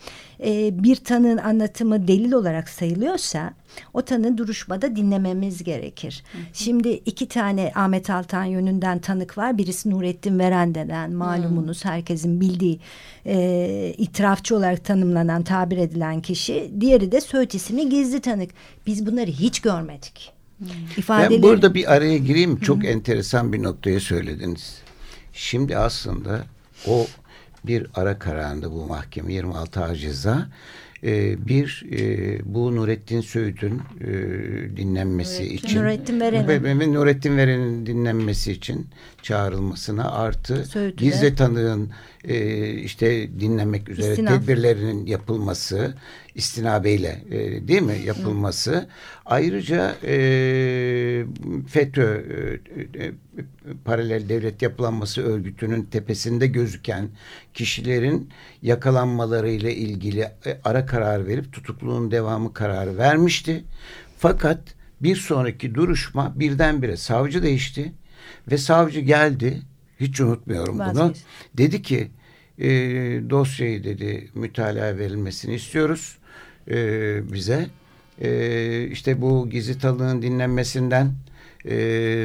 E, bir tanığın anlatımı delil olarak sayılıyorsa o tanığı duruşmada dinlememiz gerekir. Hı hı. Şimdi iki tane Ahmet Altan yönünden tanık var. Birisi Nurettin Veren denen malumunuz hı. herkesin bildiği e, itirafçı olarak tanımlanan tabir edilen kişi. Diğeri de Söğüt isimli gizli tanık. Biz bunları hiç görmedik. İfadeleri... Ben burada bir araya gireyim. Çok Hı. enteresan bir noktaya söylediniz. Şimdi aslında o bir ara kararında bu mahkeme 26 Ağır Ceza e, bir e, bu Nurettin Söğüt'ün e, dinlenmesi Nurettin, için Nurettin Veren'in ve Nurettin Veren'in dinlenmesi için çağrılmasına artı Söğüt'ü gizli tanığın e, işte dinlemek üzere İstinaf. tedbirlerinin yapılması istinabeyle e, değil mi yapılması Hı. ayrıca e, FETÖ e, e, paralel devlet yapılanması örgütünün tepesinde gözüken kişilerin yakalanmalarıyla ilgili e, ara karar verip tutukluluğun devamı kararı vermişti. Fakat bir sonraki duruşma birdenbire savcı değişti ve savcı geldi hiç unutmuyorum Vazgeç. bunu. Dedi ki e, dosyayı dedi mütalaa verilmesini istiyoruz e, bize. E, işte bu gizli tanığın dinlenmesinden e,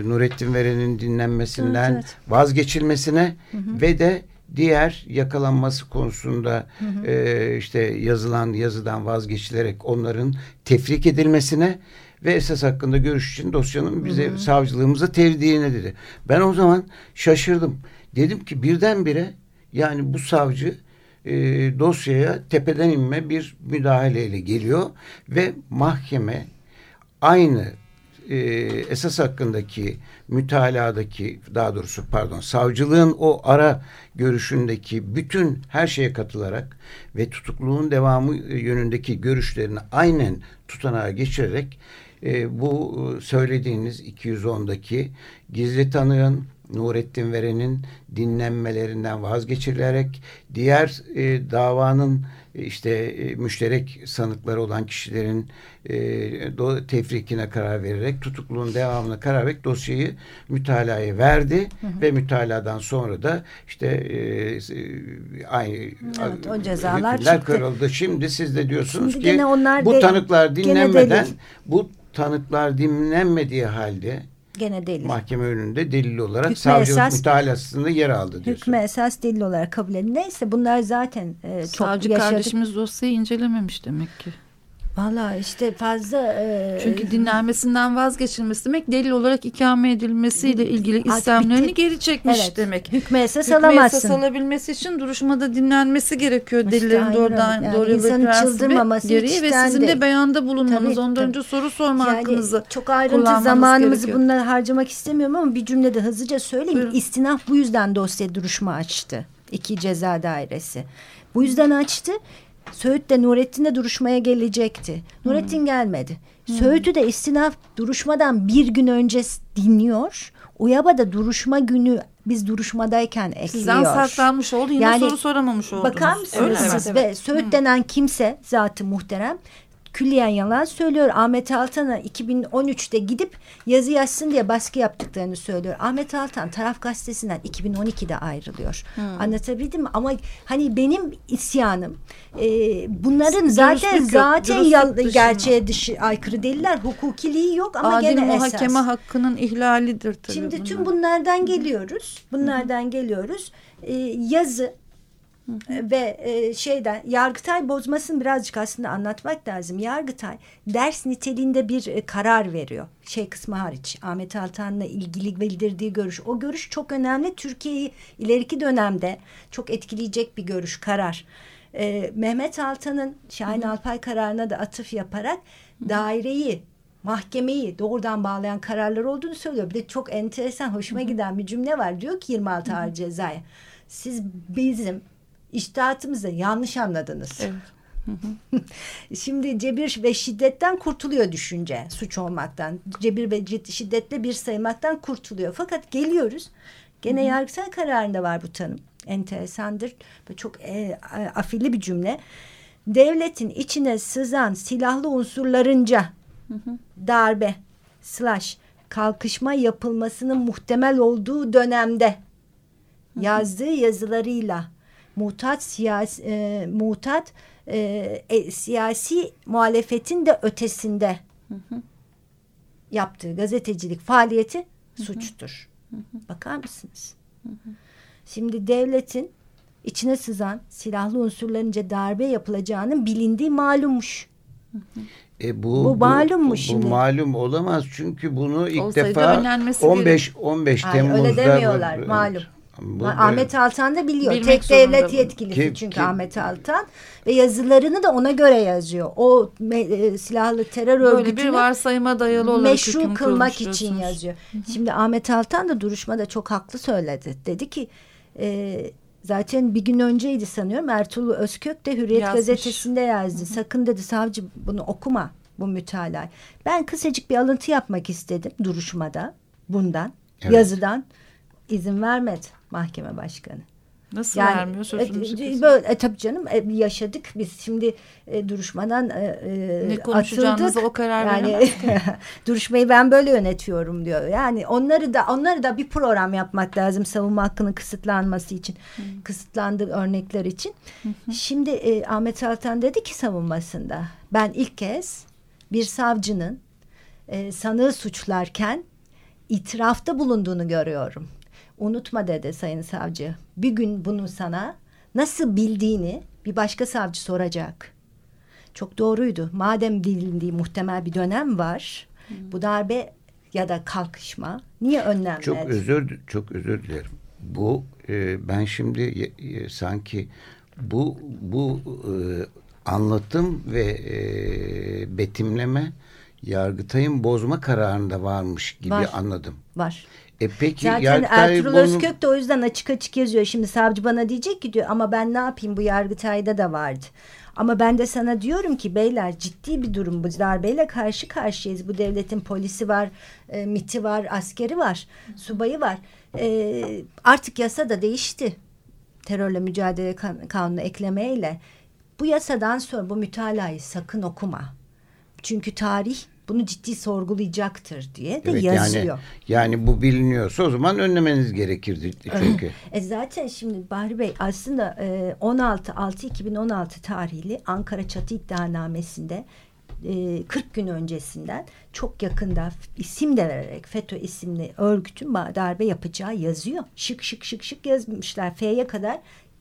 Nurettin Veren'in dinlenmesinden evet, evet. vazgeçilmesine hı hı. ve de diğer yakalanması konusunda hı hı. E, işte yazılan yazıdan vazgeçilerek onların tefrik edilmesine ve esas hakkında görüş için dosyanın bize hı hı. savcılığımıza tevdiğine dedi. Ben o zaman şaşırdım. Dedim ki birdenbire yani bu savcı e, dosyaya tepeden inme bir müdahaleyle geliyor ve mahkeme aynı e, esas hakkındaki mütaladaki daha doğrusu pardon savcılığın o ara görüşündeki bütün her şeye katılarak ve tutukluluğun devamı yönündeki görüşlerini aynen tutanağa geçirerek e, bu söylediğiniz 210'daki gizli tanığın Nurettin Veren'in dinlenmelerinden vazgeçilerek diğer e, davanın e, işte e, müşterek sanıkları olan kişilerin e, do, tefrikine karar vererek tutukluluğun devamına karar vererek dosyayı mütalaya verdi hı hı. ve mütaladan sonra da işte e, e aynı evet, o cezalar çıktı. kırıldı. Şimdi siz de diyorsunuz Şimdi ki bu de, tanıklar dinlenmeden bu tanıklar dinlenmediği halde Gene delil. Mahkeme önünde delil olarak hükme savcılık esas, mütalasında yer aldı diyorsun. Hükme esas delil olarak kabul edildi. Neyse bunlar zaten e, çok Savcı yaşadık. kardeşimiz dosyayı incelememiş demek ki. Valla işte fazla... E, Çünkü dinlenmesinden vazgeçilmesi demek delil olarak ikame edilmesiyle ilgili istemlerini geri çekmiş evet. demek. Hükme esas Hükme alamazsın. esas alabilmesi için duruşmada dinlenmesi gerekiyor. İşte Delillerin doğrudan yani doğru insanın çıldırmaması gereği ve sizin de beyanda bulunmanız, tabii, ondan önce soru sorma yani hakkınızı Çok ayrıntı zamanımızı gerekiyor. harcamak istemiyorum ama bir cümlede hızlıca söyleyeyim. Buyurun. İstinaf bu yüzden dosya duruşma açtı. İki ceza dairesi. Bu yüzden açtı. Söğüt de Nurettin de duruşmaya gelecekti. Nurettin hmm. gelmedi. Hmm. Söğüt'ü de istinaf duruşmadan bir gün önce dinliyor. Uyaba da duruşma günü biz duruşmadayken ekliyor. Sizden saklanmış oldu yine yani, soru soramamış oldunuz. Bakar mısınız Öyle siz evet. ve Söğüt hmm. denen kimse zatı muhterem külliyen yalan söylüyor. Ahmet Altan'a 2013'te gidip yazı yazsın diye baskı yaptıklarını söylüyor. Ahmet Altan taraf gazetesinden 2012'de ayrılıyor. Hmm. Anlatabildim mi? Ama hani benim isyanım e, bunların zaten dürüstlük zaten yok, gerçeğe dışı aykırı değiller. Hukukiliği yok ama Adil gene esas. muhakeme hakkının ihlalidir tabii. Şimdi bunlar. tüm bunlardan geliyoruz. Bunlardan hmm. geliyoruz. E, yazı ve e, şeyden Yargıtay bozmasını birazcık aslında anlatmak lazım. Yargıtay ders niteliğinde bir e, karar veriyor. Şey kısmı hariç Ahmet Altan'la ilgili bildirdiği görüş. O görüş çok önemli. Türkiye'yi ileriki dönemde çok etkileyecek bir görüş, karar. E, Mehmet Altan'ın Şahin Hı. Alpay kararına da atıf yaparak Hı. daireyi mahkemeyi doğrudan bağlayan kararlar olduğunu söylüyor. Bir de çok enteresan, hoşuma giden bir cümle var. Diyor ki 26 ağır cezaya. Siz bizim iştahatımızı yanlış anladınız. Evet. [laughs] Şimdi cebir ve şiddetten kurtuluyor düşünce suç olmaktan. Cebir ve şiddetle bir saymaktan kurtuluyor. Fakat geliyoruz gene yargısal kararında var bu tanım. Enteresandır ve çok e, afilli bir cümle. Devletin içine sızan silahlı unsurlarınca darbe slash kalkışma yapılmasının muhtemel olduğu dönemde yazdığı yazılarıyla muhtat siyasi e, muhtat e, e, siyasi muhalefetin de ötesinde yaptığı gazetecilik faaliyeti suçtur. Bakar mısınız? Şimdi devletin içine sızan silahlı unsurlarınca darbe yapılacağının bilindiği malummuş. E bu, Bu malummuş bu, şimdi. Bu malum olamaz çünkü bunu ilk Olsaydı defa önlenmesi 15 15 Ay, Temmuz'da öyle demiyorlar bu- malum. Bu- Ahmet Altan da biliyor. Bilmek Tek devlet yetkilisi Ki- çünkü ki- Ahmet Altan ve yazılarını da ona göre yazıyor. O me- e, silahlı terör Böyle bir örgütünü varsayıma dayalı olarak meşru kılmak için yazıyor. Şimdi Ahmet Altan da duruşmada çok haklı söyledi. Dedi ki e, zaten bir gün önceydi sanıyorum Ertuğrul Özkök de Hürriyet Yazmış. gazetesinde yazdı. Sakın dedi savcı bunu okuma bu mütalaa. Ben kısacık bir alıntı yapmak istedim duruşmada bundan Evet. yazıdan izin vermedi mahkeme başkanı. Nasıl vermiyor sözünüzü e, böyle e, tabii canım e, yaşadık biz şimdi e, duruşmadan e, e, Ne konuşacağınıza atıldık. o karar yani [laughs] duruşmayı ben böyle yönetiyorum diyor. Yani onları da onları da bir program yapmak lazım savunma hakkının kısıtlanması için. Kısıtlandığı örnekler için. Şimdi e, Ahmet Altan dedi ki savunmasında ben ilk kez bir savcının e, sanığı suçlarken itirafta bulunduğunu görüyorum. Unutma dedi sayın savcı. Bir gün bunu sana nasıl bildiğini bir başka savcı soracak. Çok doğruydu. Madem bilindiği muhtemel bir dönem var. Bu darbe ya da kalkışma niye önlenmedi? Çok özür çok özür dilerim. Bu e, ben şimdi e, sanki bu bu e, anlatım ve e, betimleme Yargıtay'ın bozma kararında varmış gibi Var. anladım. var. E peki Zaten Yargıtay Ertuğrul bunu- Özkök de o yüzden açık açık yazıyor. Şimdi savcı bana diyecek ki diyor ama ben ne yapayım bu Yargıtay'da da vardı. Ama ben de sana diyorum ki beyler ciddi bir durum bu darbeyle karşı karşıyayız. Bu devletin polisi var, e, MIT'i var, askeri var, subayı var. E, artık yasa da değişti. Terörle mücadele kan- kanunu eklemeyle. Bu yasadan sonra bu mütalayı sakın okuma. Çünkü tarih bunu ciddi sorgulayacaktır diye de Evet, yazıyor. Yani, yani bu biliniyorsa o zaman önlemeniz gerekirdi çünkü. [laughs] E zaten şimdi Bahri Bey aslında e, 16 6 2016 tarihli Ankara Çatı İddianamesi'nde e, 40 gün öncesinden çok yakında isim de vererek FETÖ isimli örgütün darbe yapacağı yazıyor. Şık şık şık şık yazmışlar. F'ye kadar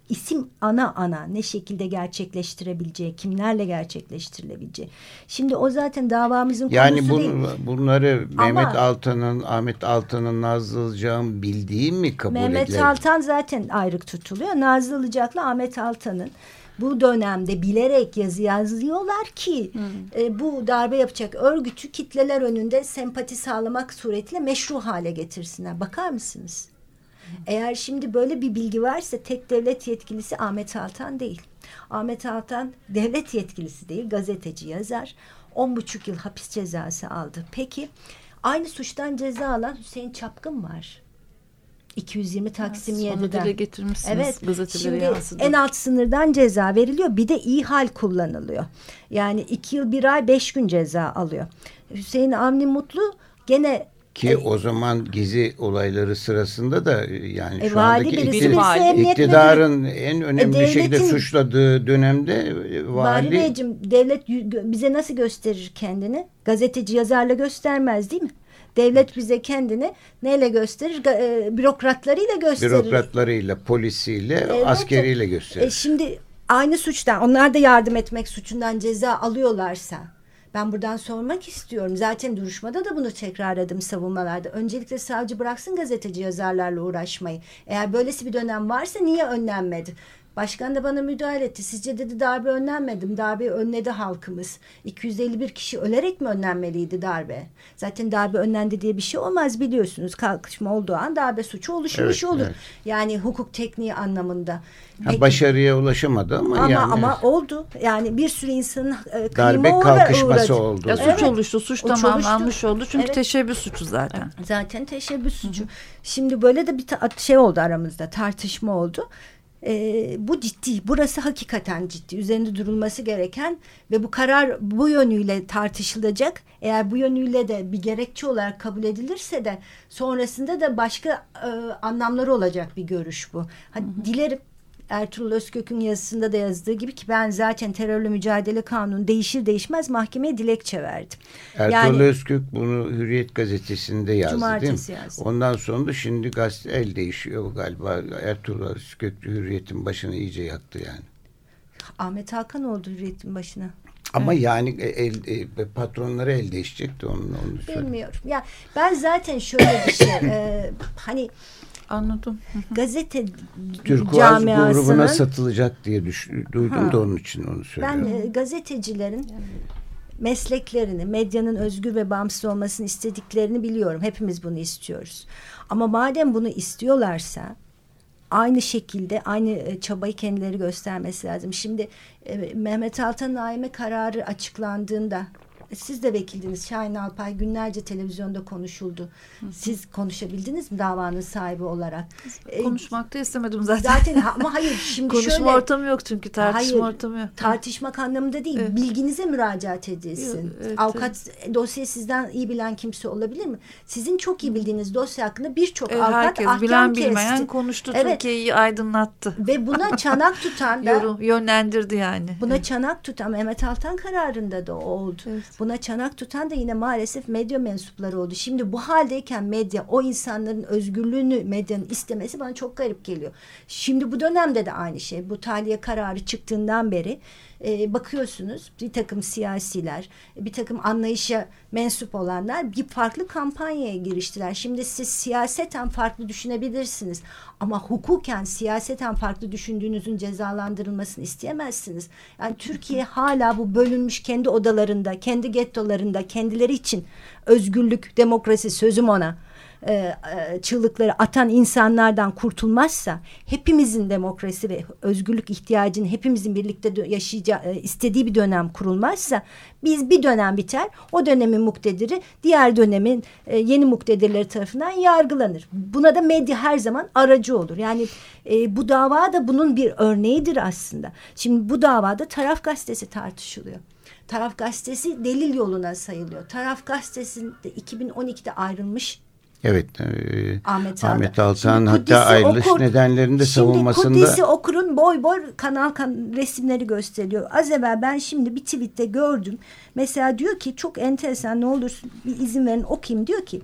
isim ana ana ne şekilde gerçekleştirebileceği, kimlerle gerçekleştirilebileceği. Şimdi o zaten davamızın Yani konusu değil. bunu, bunları Ama- Mehmet Altan'ın, Ahmet Altan'ın, Nazlı Ilıcak'ın bildiği mi kabul Mehmet edilir? Altan zaten ayrık tutuluyor. Nazlı Ilıcak'la Ahmet Altan'ın bu dönemde bilerek yazı yazıyorlar ki e, bu darbe yapacak örgütü kitleler önünde sempati sağlamak suretiyle meşru hale getirsinler. Bakar mısınız? Eğer şimdi böyle bir bilgi varsa tek devlet yetkilisi Ahmet Altan değil. Ahmet Altan devlet yetkilisi değil, gazeteci yazar. On buçuk yıl hapis cezası aldı. Peki aynı suçtan ceza alan Hüseyin Çapkın var. 220 Taksim Onu 7'den. dile getirmişsiniz. Evet. Gazetelere Şimdi yansıdı. en alt sınırdan ceza veriliyor. Bir de iyi hal kullanılıyor. Yani iki yıl bir ay beş gün ceza alıyor. Hüseyin Avni Mutlu gene Ki o zaman gezi olayları sırasında da e, yani e, şu andaki ikti- müdürü. iktidarın en önemli E, şekilde devletin- suçladığı dönemde e, vali Beyciğim devlet bize nasıl gösterir kendini? Gazeteci yazarla göstermez değil mi? Devlet bize kendini neyle gösterir? E, bürokratlarıyla gösterir. bürokratlarıyla, polisiyle, Evet. askeriyle E gösterir. şimdi aynı suçtan onlar da yardım etmek suçundan ceza alıyorlarsa ben buradan sormak istiyorum. Zaten duruşmada da bunu tekrarladım savunmalarda. Öncelikle savcı bıraksın gazeteci yazarlarla uğraşmayı. Eğer böylesi bir dönem varsa niye önlenmedi? Başkan da bana müdahale etti. Sizce dedi darbe önlenmedi mi? Darbe önledi halkımız. 251 kişi ölerek mi önlenmeliydi darbe? Zaten darbe önlendi diye bir şey olmaz biliyorsunuz. Kalkışma olduğu an darbe suçu oluşmuş Evet, olur. evet. Yani hukuk tekniği anlamında. Ha, başarıya ulaşamadı ama, ama yani ama oldu. Yani bir sürü insanın e, darbe kalkışması uğradı. oldu. Ya suç Evet. oluştu. Suç O tamamlanmış oldu. Çünkü Evet. teşebbüs suçu zaten. Zaten teşebbüs suçu. Şimdi böyle de bir şey oldu aramızda tartışma oldu. E, bu ciddi, burası hakikaten ciddi. Üzerinde durulması gereken ve bu karar bu yönüyle tartışılacak. Eğer bu yönüyle de bir gerekçe olarak kabul edilirse de sonrasında da başka e, anlamları olacak bir görüş bu. Hani, dilerim Ertuğrul Özkök'ün yazısında da yazdığı gibi ki ben zaten terörle mücadele kanunu değişir değişmez mahkemeye dilekçe verdim. Ertuğrul yani, Özkök bunu Hürriyet gazetesinde yazdı Cumartesi değil mi? Yazdı. Ondan sonra da şimdi gazete el değişiyor galiba. Ertuğrul Özkök Hürriyet'in başını iyice yaktı yani. Ahmet Hakan oldu Hürriyet'in başına. Ama evet. yani el, el, patronları el değişecekti onun. onu Bilmiyorum. Ya ben zaten şöyle bir şey [coughs] e, hani Anladım. Gazete Türk camiasının grubuna satılacak diye düş, duydum ha, da onun için onu söylüyorum. Ben e, gazetecilerin mesleklerini, medyanın özgür ve bağımsız olmasını istediklerini biliyorum. Hepimiz bunu istiyoruz. Ama madem bunu istiyorlarsa aynı şekilde aynı e, çabayı kendileri göstermesi lazım. Şimdi e, Mehmet Altan'ın AYM kararı açıklandığında siz de vekildiniz Şahin Alpay günlerce televizyonda konuşuldu. Siz konuşabildiniz mi davanın sahibi olarak? Ee, Konuşmak da istemedim zaten. Zaten ama hayır [laughs] şimdi Konuşma şöyle. ortamı yok çünkü tartışma hayır, ortamı yok. Tartışmak anlamında değil. Evet. Bilginize müracaat edilsin. Evet, Avukat evet. dosyayı sizden iyi bilen kimse olabilir mi? Sizin çok iyi bildiğiniz dosya hakkında birçok evet, avukat herkes, ahkam bilen kesti. bilmeyen konuştu evet. Türkiye'yi aydınlattı. Ve buna [laughs] çanak tutan da Yorum, yönlendirdi yani. Buna evet. çanak tutan Mehmet Altan kararında da oldu. Evet. Buna çanak tutan da yine maalesef medya mensupları oldu. Şimdi bu haldeyken medya o insanların özgürlüğünü medyanın istemesi bana çok garip geliyor. Şimdi bu dönemde de aynı şey. Bu tahliye kararı çıktığından beri e, bakıyorsunuz bir takım siyasiler, bir takım anlayışa mensup olanlar bir farklı kampanyaya giriştiler. Şimdi siz siyaseten farklı düşünebilirsiniz ama hukuken siyaseten farklı düşündüğünüzün cezalandırılmasını isteyemezsiniz. Yani Türkiye [laughs] hala bu bölünmüş kendi odalarında, kendi gettolarında kendileri için özgürlük, demokrasi sözüm ona e, e, çığlıkları atan insanlardan kurtulmazsa hepimizin demokrasi ve özgürlük ihtiyacını hepimizin birlikte yaşayacağı e, istediği bir dönem kurulmazsa biz bir dönem biter o dönemin muktediri diğer dönemin e, yeni muktedirleri tarafından yargılanır. Buna da medya her zaman aracı olur. Yani e, bu dava da bunun bir örneğidir aslında. Şimdi bu davada taraf gazetesi tartışılıyor. Taraf gazetesi delil yoluna sayılıyor. Taraf gazetesinde 2012'de ayrılmış Evet. E, Ahmet, Ahmet Altan hatta ayrılış okur, nedenlerinde savunmasında. Şimdi Kudüs'ü okurun boy boy kanal kan, resimleri gösteriyor. Az evvel ben şimdi bir tweette gördüm. Mesela diyor ki çok enteresan ne olur bir izin verin okuyayım diyor ki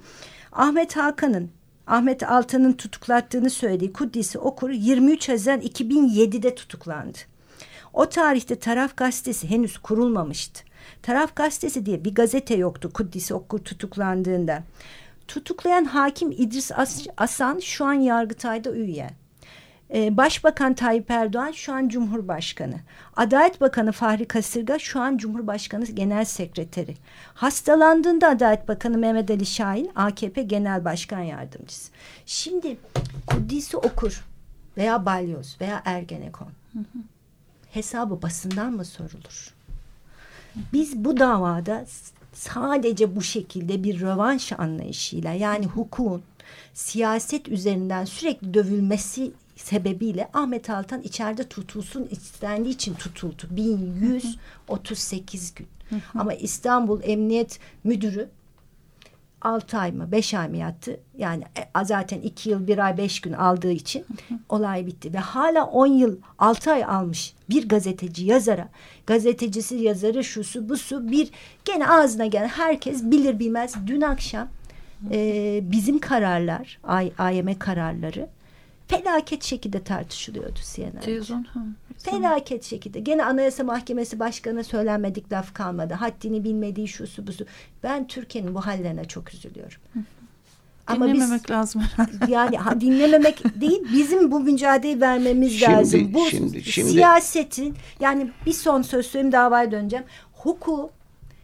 Ahmet Hakan'ın Ahmet Altan'ın tutuklattığını söylediği Kudüs'ü okur 23 Haziran 2007'de tutuklandı. O tarihte Taraf Gazetesi henüz kurulmamıştı. Taraf Gazetesi diye bir gazete yoktu Kudüs'ü okur tutuklandığında. Tutuklayan hakim İdris As Asan şu an Yargıtay'da üye. Ee, Başbakan Tayyip Erdoğan şu an Cumhurbaşkanı. Adalet Bakanı Fahri Kasırga şu an Cumhurbaşkanı Genel Sekreteri. Hastalandığında Adalet Bakanı Mehmet Ali Şahin AKP Genel Başkan Yardımcısı. Şimdi Kudüs'ü okur veya Balyoz veya Ergenekon. Hı hı. Hesabı basından mı sorulur? Biz bu davada sadece bu şekilde bir rövanş anlayışıyla yani hukukun siyaset üzerinden sürekli dövülmesi sebebiyle Ahmet Altan içeride tutulsun istendiği için tutuldu. 1138 gün. Ama İstanbul Emniyet Müdürü 6 ay mı 5 ay mı yattı? Yani e, zaten 2 yıl 1 ay 5 gün aldığı için olay bitti. Ve hala 10 yıl 6 ay almış bir gazeteci yazara gazetecisi yazarı şusu busu bir gene ağzına gelen herkes bilir bilmez dün akşam e, bizim kararlar AYM kararları felaket şekilde tartışılıyordu CNN'de. Felaket şekilde. Gene Anayasa Mahkemesi Başkanı söylenmedik laf kalmadı. Haddini bilmediği şusu busu. Ben Türkiye'nin bu hallerine çok üzülüyorum. Ama dinlememek biz, lazım herhalde. [laughs] Yani ha, dinlememek değil, bizim bu mücadele vermemiz şimdi, lazım. Bu şimdi, şimdi. siyasetin, yani bir son söz söyleyeyim davaya döneceğim. Hukuku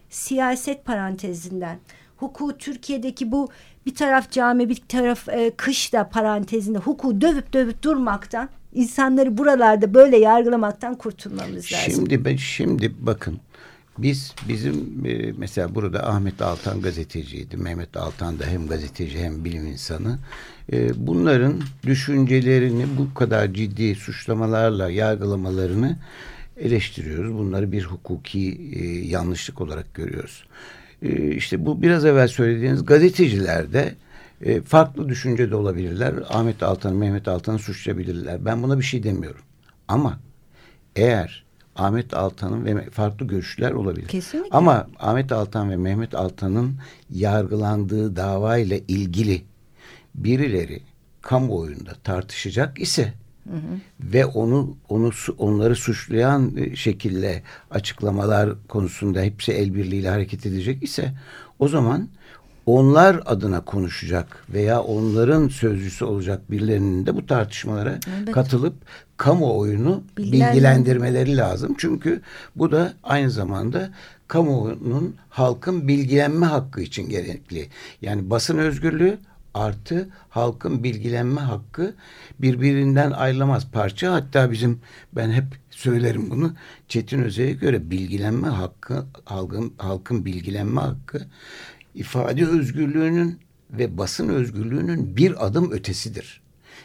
siyaset parantezinden, hukuku Türkiye'deki bu bir taraf cami bir taraf e, kışla parantezinde hukuku dövüp dövüp durmaktan insanları buralarda böyle yargılamaktan kurtulmamız lazım. Şimdi şimdi bakın biz bizim e, mesela burada Ahmet Altan gazeteciydi. Mehmet Altan da hem gazeteci hem bilim insanı. E, bunların düşüncelerini bu kadar ciddi suçlamalarla yargılamalarını eleştiriyoruz. Bunları bir hukuki e, yanlışlık olarak görüyoruz. E, işte bu biraz evvel söylediğiniz gazetecilerde e, farklı düşünce de olabilirler. Ahmet Altan, Mehmet Altan'ı suçlayabilirler. Ben buna bir şey demiyorum. Ama eğer Ahmet Altan'ın ve farklı görüşler olabilir. Kesinlikle. Ama Ahmet Altan ve Mehmet Altan'ın yargılandığı dava ile ilgili birileri kamuoyunda tartışacak ise Hı hı. ve onu onu onları suçlayan e, şekilde açıklamalar konusunda hepsi el birliğiyle hareket edecek ise o zaman onlar adına konuşacak veya onların sözcüsü olacak birilerinin de bu tartışmalara evet. katılıp kamuoyunu bilgilendirmeleri lazım. Çünkü bu da aynı zamanda kamuoyunun halkın bilgilenme hakkı için gerekli. Yani basın özgürlüğü artı halkın bilgilenme hakkı birbirinden ayrılamaz parça. Hatta bizim ben hep söylerim bunu Çetin Özey'e göre bilgilenme hakkı halkın halkın bilgilenme hakkı ifade özgürlüğünün ve basın özgürlüğünün bir adım ötesidir.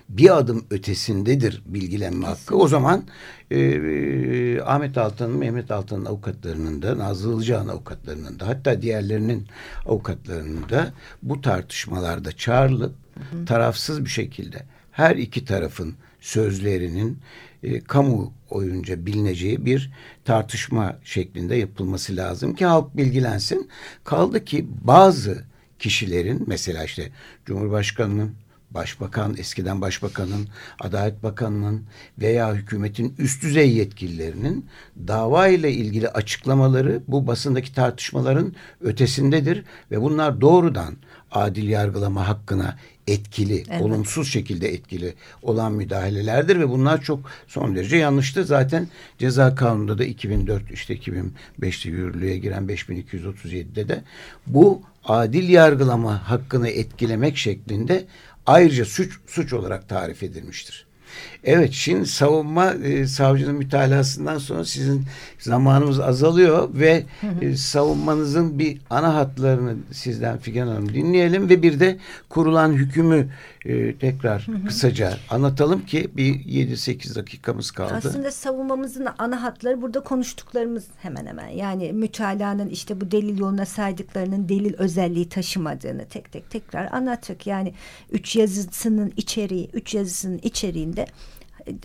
Bir adım ötesindedir bilgilenme hakkı. O zaman e, e, Ahmet Altan'ın, Mehmet Altan'ın avukatlarının da, Nazlı Ilıcağ'ın avukatlarının da, hatta diğerlerinin avukatlarının da bu tartışmalarda çağrılıp hı hı. tarafsız bir şekilde her iki tarafın sözlerinin e, kamu oyunca bilineceği bir tartışma şeklinde yapılması lazım ki halk bilgilensin. Kaldı ki bazı kişilerin mesela işte Cumhurbaşkanı'nın başbakan, eskiden başbakanın, Adalet Bakanı'nın veya hükümetin üst düzey yetkililerinin dava ile ilgili açıklamaları bu basındaki tartışmaların ötesindedir ve bunlar doğrudan adil yargılama hakkına etkili, evet. olumsuz şekilde etkili olan müdahalelerdir ve bunlar çok son derece yanlıştı. Zaten ceza kanununda da 2004 işte 2005'te yürürlüğe giren 5237'de de bu adil yargılama hakkını etkilemek şeklinde ayrıca suç suç olarak tarif edilmiştir. Evet şimdi savunma e, savcının mütalasından sonra sizin zamanımız azalıyor ve E, savunmanızın bir ana hatlarını sizden Figen Hanım dinleyelim ve bir de kurulan hükümü e, tekrar kısaca anlatalım ki bir 7-8 dakikamız kaldı. Aslında savunmamızın ana hatları burada konuştuklarımız hemen hemen. Yani mütalanın işte bu delil yoluna saydıklarının delil özelliği taşımadığını tek tek tekrar anlattık. Yani üç yazısının içeriği, üç yazısının içeriğinde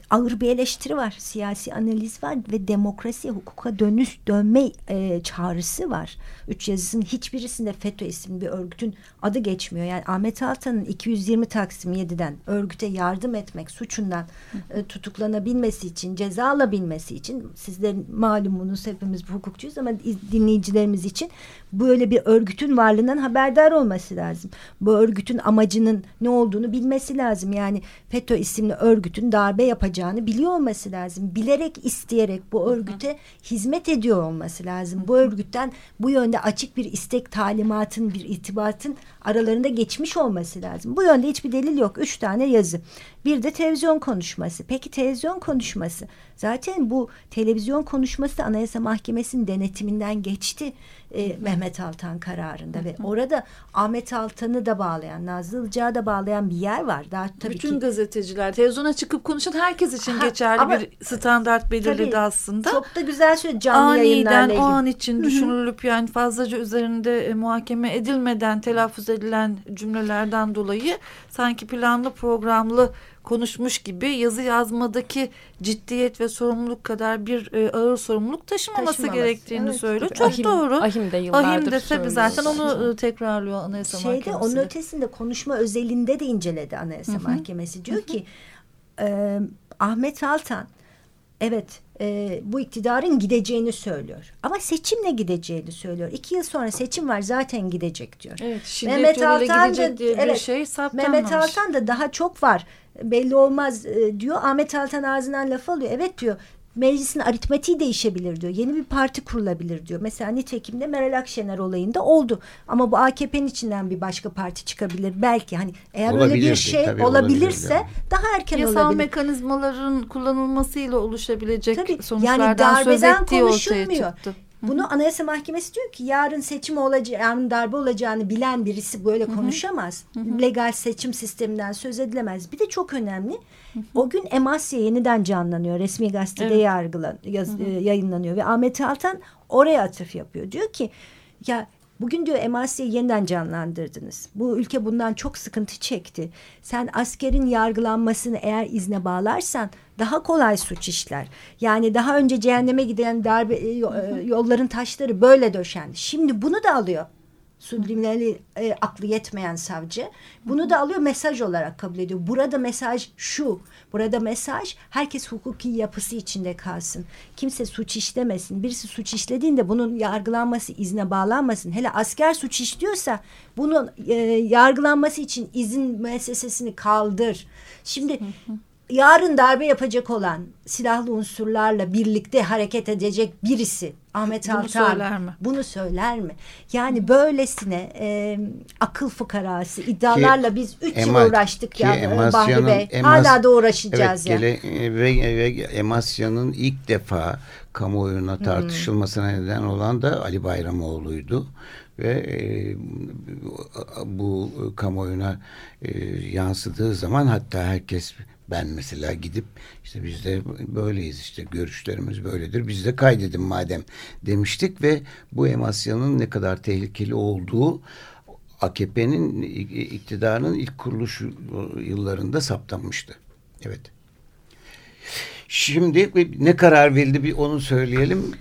ağır bir eleştiri var. Siyasi analiz var ve demokrasi, hukuka dönüş, dönme e, çağrısı var. Üç yazısının hiçbirisinde FETÖ isimli bir örgütün adı geçmiyor. Yani Ahmet Altan'ın 220 Taksim 7'den örgüte yardım etmek suçundan e, tutuklanabilmesi için, ceza alabilmesi için sizlerin malumunuz hepimiz hukukçuyuz ama dinleyicilerimiz için böyle bir örgütün varlığından haberdar olması lazım. Bu örgütün amacının ne olduğunu bilmesi lazım. Yani FETÖ isimli örgütün darbe yapacağını biliyor olması lazım. Bilerek isteyerek bu örgüte hizmet ediyor olması lazım. Bu örgütten bu yönde açık bir istek talimatın bir itibatın aralarında geçmiş olması lazım. Bu yönde hiçbir delil yok. Üç tane yazı. Bir de televizyon konuşması. Peki televizyon konuşması. Zaten bu televizyon konuşması Anayasa Mahkemesi'nin denetiminden geçti e, Mehmet Altan kararında ve orada Ahmet Altan'ı da bağlayan, Nazlı Ilıca'yı da bağlayan bir yer var. Daha tabii Bütün ki, gazeteciler televizyona çıkıp konuşan herkes için ha, geçerli ama, bir standart belirledi tabii, aslında. Çok da güzel söyledi canlı Aniden, yayınlarla ilgili. o an için düşünülüp yani fazlaca üzerinde e, muhakeme edilmeden telaffuz edilen cümlelerden dolayı sanki planlı programlı konuşmuş gibi yazı yazmadaki ciddiyet ve sorumluluk kadar bir e, ağır sorumluluk taşımaması, taşımaması gerektiğini evet. söylüyor. Çok Ahim, doğru. Ahim de yıllardır Ahim de tabii zaten onu e, tekrarlıyor Anayasa Şeyde, Mahkemesi. Onun ötesinde konuşma özelinde de inceledi Anayasa Hı -hı. Mahkemesi. Diyor Hı -hı. ki e, Ahmet Altan evet e, bu iktidarın gideceğini söylüyor. Ama seçimle gideceğini söylüyor. İki yıl sonra seçim var zaten gidecek diyor. Evet, Mehmet Altan da, diye evet, bir şey Mehmet Altan da daha çok var belli olmaz e, diyor. Ahmet Altan ağzından laf alıyor. Evet diyor meclisin aritmatiği değişebilir diyor. Yeni bir parti kurulabilir diyor. Mesela nitekim de Meral Akşener olayında oldu. Ama bu AKP'nin içinden bir başka parti çıkabilir. Belki hani eğer öyle bir şey tabii, olabilirse yani. daha erken Yasal olabilir. Yasal mekanizmaların kullanılmasıyla oluşabilecek tabii, sonuçlardan yani söz ettiği ortaya çıktı Bunu Anayasa Mahkemesi diyor ki yarın seçim olacak, yarın darbe olacağını bilen birisi böyle konuşamaz. Legal seçim sisteminden söz edilemez. Bir de çok önemli. [laughs] O gün Emasya yeniden canlanıyor. Resmi gazetede Evet. yargılan, yaz- e, yayınlanıyor ve Ahmet Altan oraya atıf yapıyor. Diyor ki ya Bugün diyor Emasya'yı yeniden canlandırdınız. Bu ülke bundan çok sıkıntı çekti. Sen askerin yargılanmasını eğer izne bağlarsan daha kolay suç işler. Yani daha önce cehenneme giden darbe e, e, yolların taşları böyle döşendi. Şimdi bunu da alıyor. Subliminali e, aklı yetmeyen savcı. Bunu da alıyor mesaj olarak kabul ediyor. Burada mesaj şu. Burada mesaj herkes hukuki yapısı içinde kalsın. Kimse suç işlemesin. Birisi suç işlediğinde bunun yargılanması izne bağlanmasın. Hele asker suç işliyorsa bunun e, yargılanması için izin müessesesini kaldır. Şimdi yarın darbe yapacak olan silahlı unsurlarla birlikte hareket edecek birisi Ahmet Bunu Altan söyler mi? bunu söyler mi? Yani böylesine e, akıl fıkarası iddialarla biz üç yıl Ema- uğraştık ki ya Emasya'nın- Bahri Bey. Emas- Hala da uğraşacağız evet, ya. gele- ve, ve Emasya'nın ilk defa kamuoyuna tartışılmasına neden olan da Ali Bayramoğlu'ydu. Ve e, bu kamuoyuna e, yansıdığı zaman hatta herkes ben mesela gidip işte biz de böyleyiz işte görüşlerimiz böyledir biz de kaydedin madem demiştik ve bu Emasya'nın ne kadar tehlikeli olduğu AKP'nin iktidarının ilk kuruluş yıllarında saptanmıştı. Evet. Şimdi ne karar verildi bir onu söyleyelim.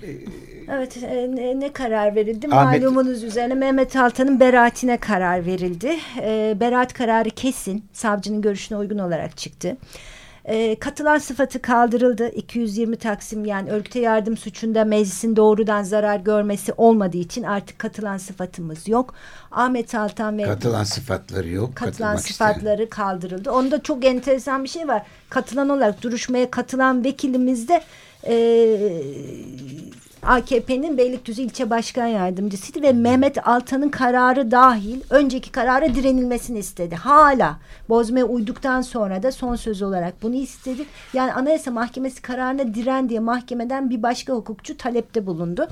Evet e, ne, ne karar verildi? Ahmet- Malumunuz üzerine Mehmet Altan'ın beraatine karar verildi. E, beraat kararı kesin. Savcının görüşüne uygun olarak çıktı. E, katılan sıfatı kaldırıldı. 220 Taksim yani örgüte yardım suçunda meclisin doğrudan zarar görmesi olmadığı için artık katılan sıfatımız yok. Ahmet Altan ve Katılan sıfatları yok. katılan katılmak isteyen. sıfatları kaldırıldı. Onda çok enteresan bir şey var. Katılan olarak duruşmaya katılan vekilimiz de e, AKP'nin Beylikdüzü ilçe başkan yardımcısıydı ve Mehmet Altan'ın kararı dahil önceki karara direnilmesini istedi. Hala bozmaya uyduktan sonra da son söz olarak bunu istedi. Yani Anayasa Mahkemesi kararına diren diye mahkemeden bir başka hukukçu talepte bulundu.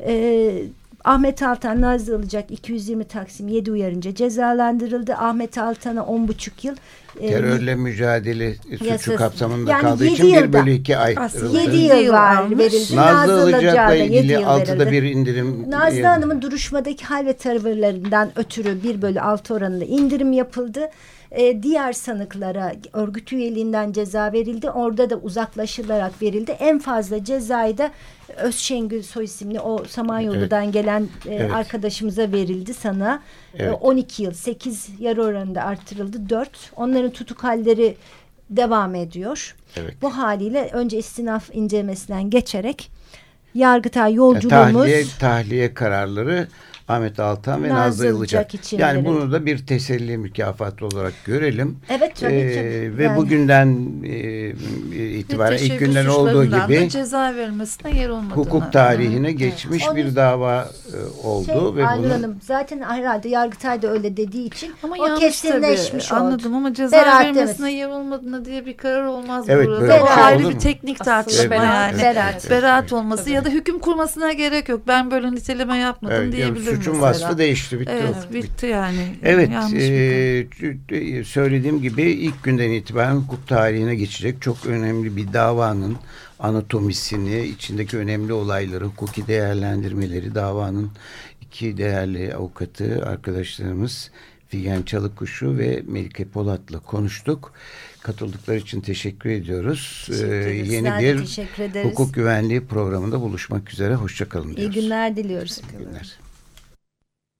Ee, Ahmet Altan Nazlı alacak 220 Taksim 7 uyarınca cezalandırıldı. Ahmet Altan'a 10,5 yıl e, Terörle mücadele suçu Yasası. kapsamında Yani kaldığı için bir yılda. bölü iki ay. Aslında Yedi Yedi yıl yıl var verildi. Nazlı Ilıcak'la ilgili yıl altıda verildi. bir indirim. Nazlı e, Hanım'ın duruşmadaki hal ve tavırlarından ötürü 1 bölü 6 oranında indirim yapıldı. Ee, diğer sanıklara örgüt üyeliğinden ceza verildi. Orada da uzaklaşılarak verildi. En fazla cezayı da Özşengül soy isimli o Samanyolu'dan gelen e, Evet. arkadaşımıza verildi sana. E, Evet. 12 yıl 8 yarı oranında artırıldı 4. Onların tutuk halleri devam ediyor. Evet. Bu haliyle önce istinaf incelemesinden geçerek Yargıtay E, yolculuğumuz tahliye, tahliye kararları Ahmet Altan ve Nazlı Nazlı. Ilıcak için Yani verildi. bunu da bir teselli mükafatı olarak görelim. Evet tabii Ee, tabii. Ve Yani- bugünden e, itibaren ilk günden olduğu gibi ceza verilmesine yer olmadığını. hukuk tarihine Evet. geçmiş Onu- bir dava e, oldu şey, ve Aynur bunu Hanım zaten herhalde Yargıtay da öyle dediği için Ama o kesinleşmiş tabii. oldu. Anladım ama ceza Beraat vermesine demesi. yer olmadığına diye bir karar olmaz Evet, burada. böyle bir o şey ayrı bir teknik tartışma yani. Beraat. Beraat olması Tabii. ya da hüküm kurmasına gerek yok. Ben böyle niteleme yapmadım evet, diyebilirim suçun mesela. vasfı değişti bitti. Evet, o. bitti yani. Evet, e, söylediğim gibi ilk günden itibaren hukuk tarihine geçecek çok önemli bir davanın anatomisini, içindeki önemli olayları, hukuki değerlendirmeleri, davanın iki değerli avukatı arkadaşlarımız Figen Çalıkuşu ve Melike Polat'la konuştuk. Katıldıkları için teşekkür ediyoruz. Teşekkür Ee, yeni bir hukuk güvenliği programında buluşmak üzere. Hoşçakalın İyi diyoruz. günler diliyoruz. İyi günler.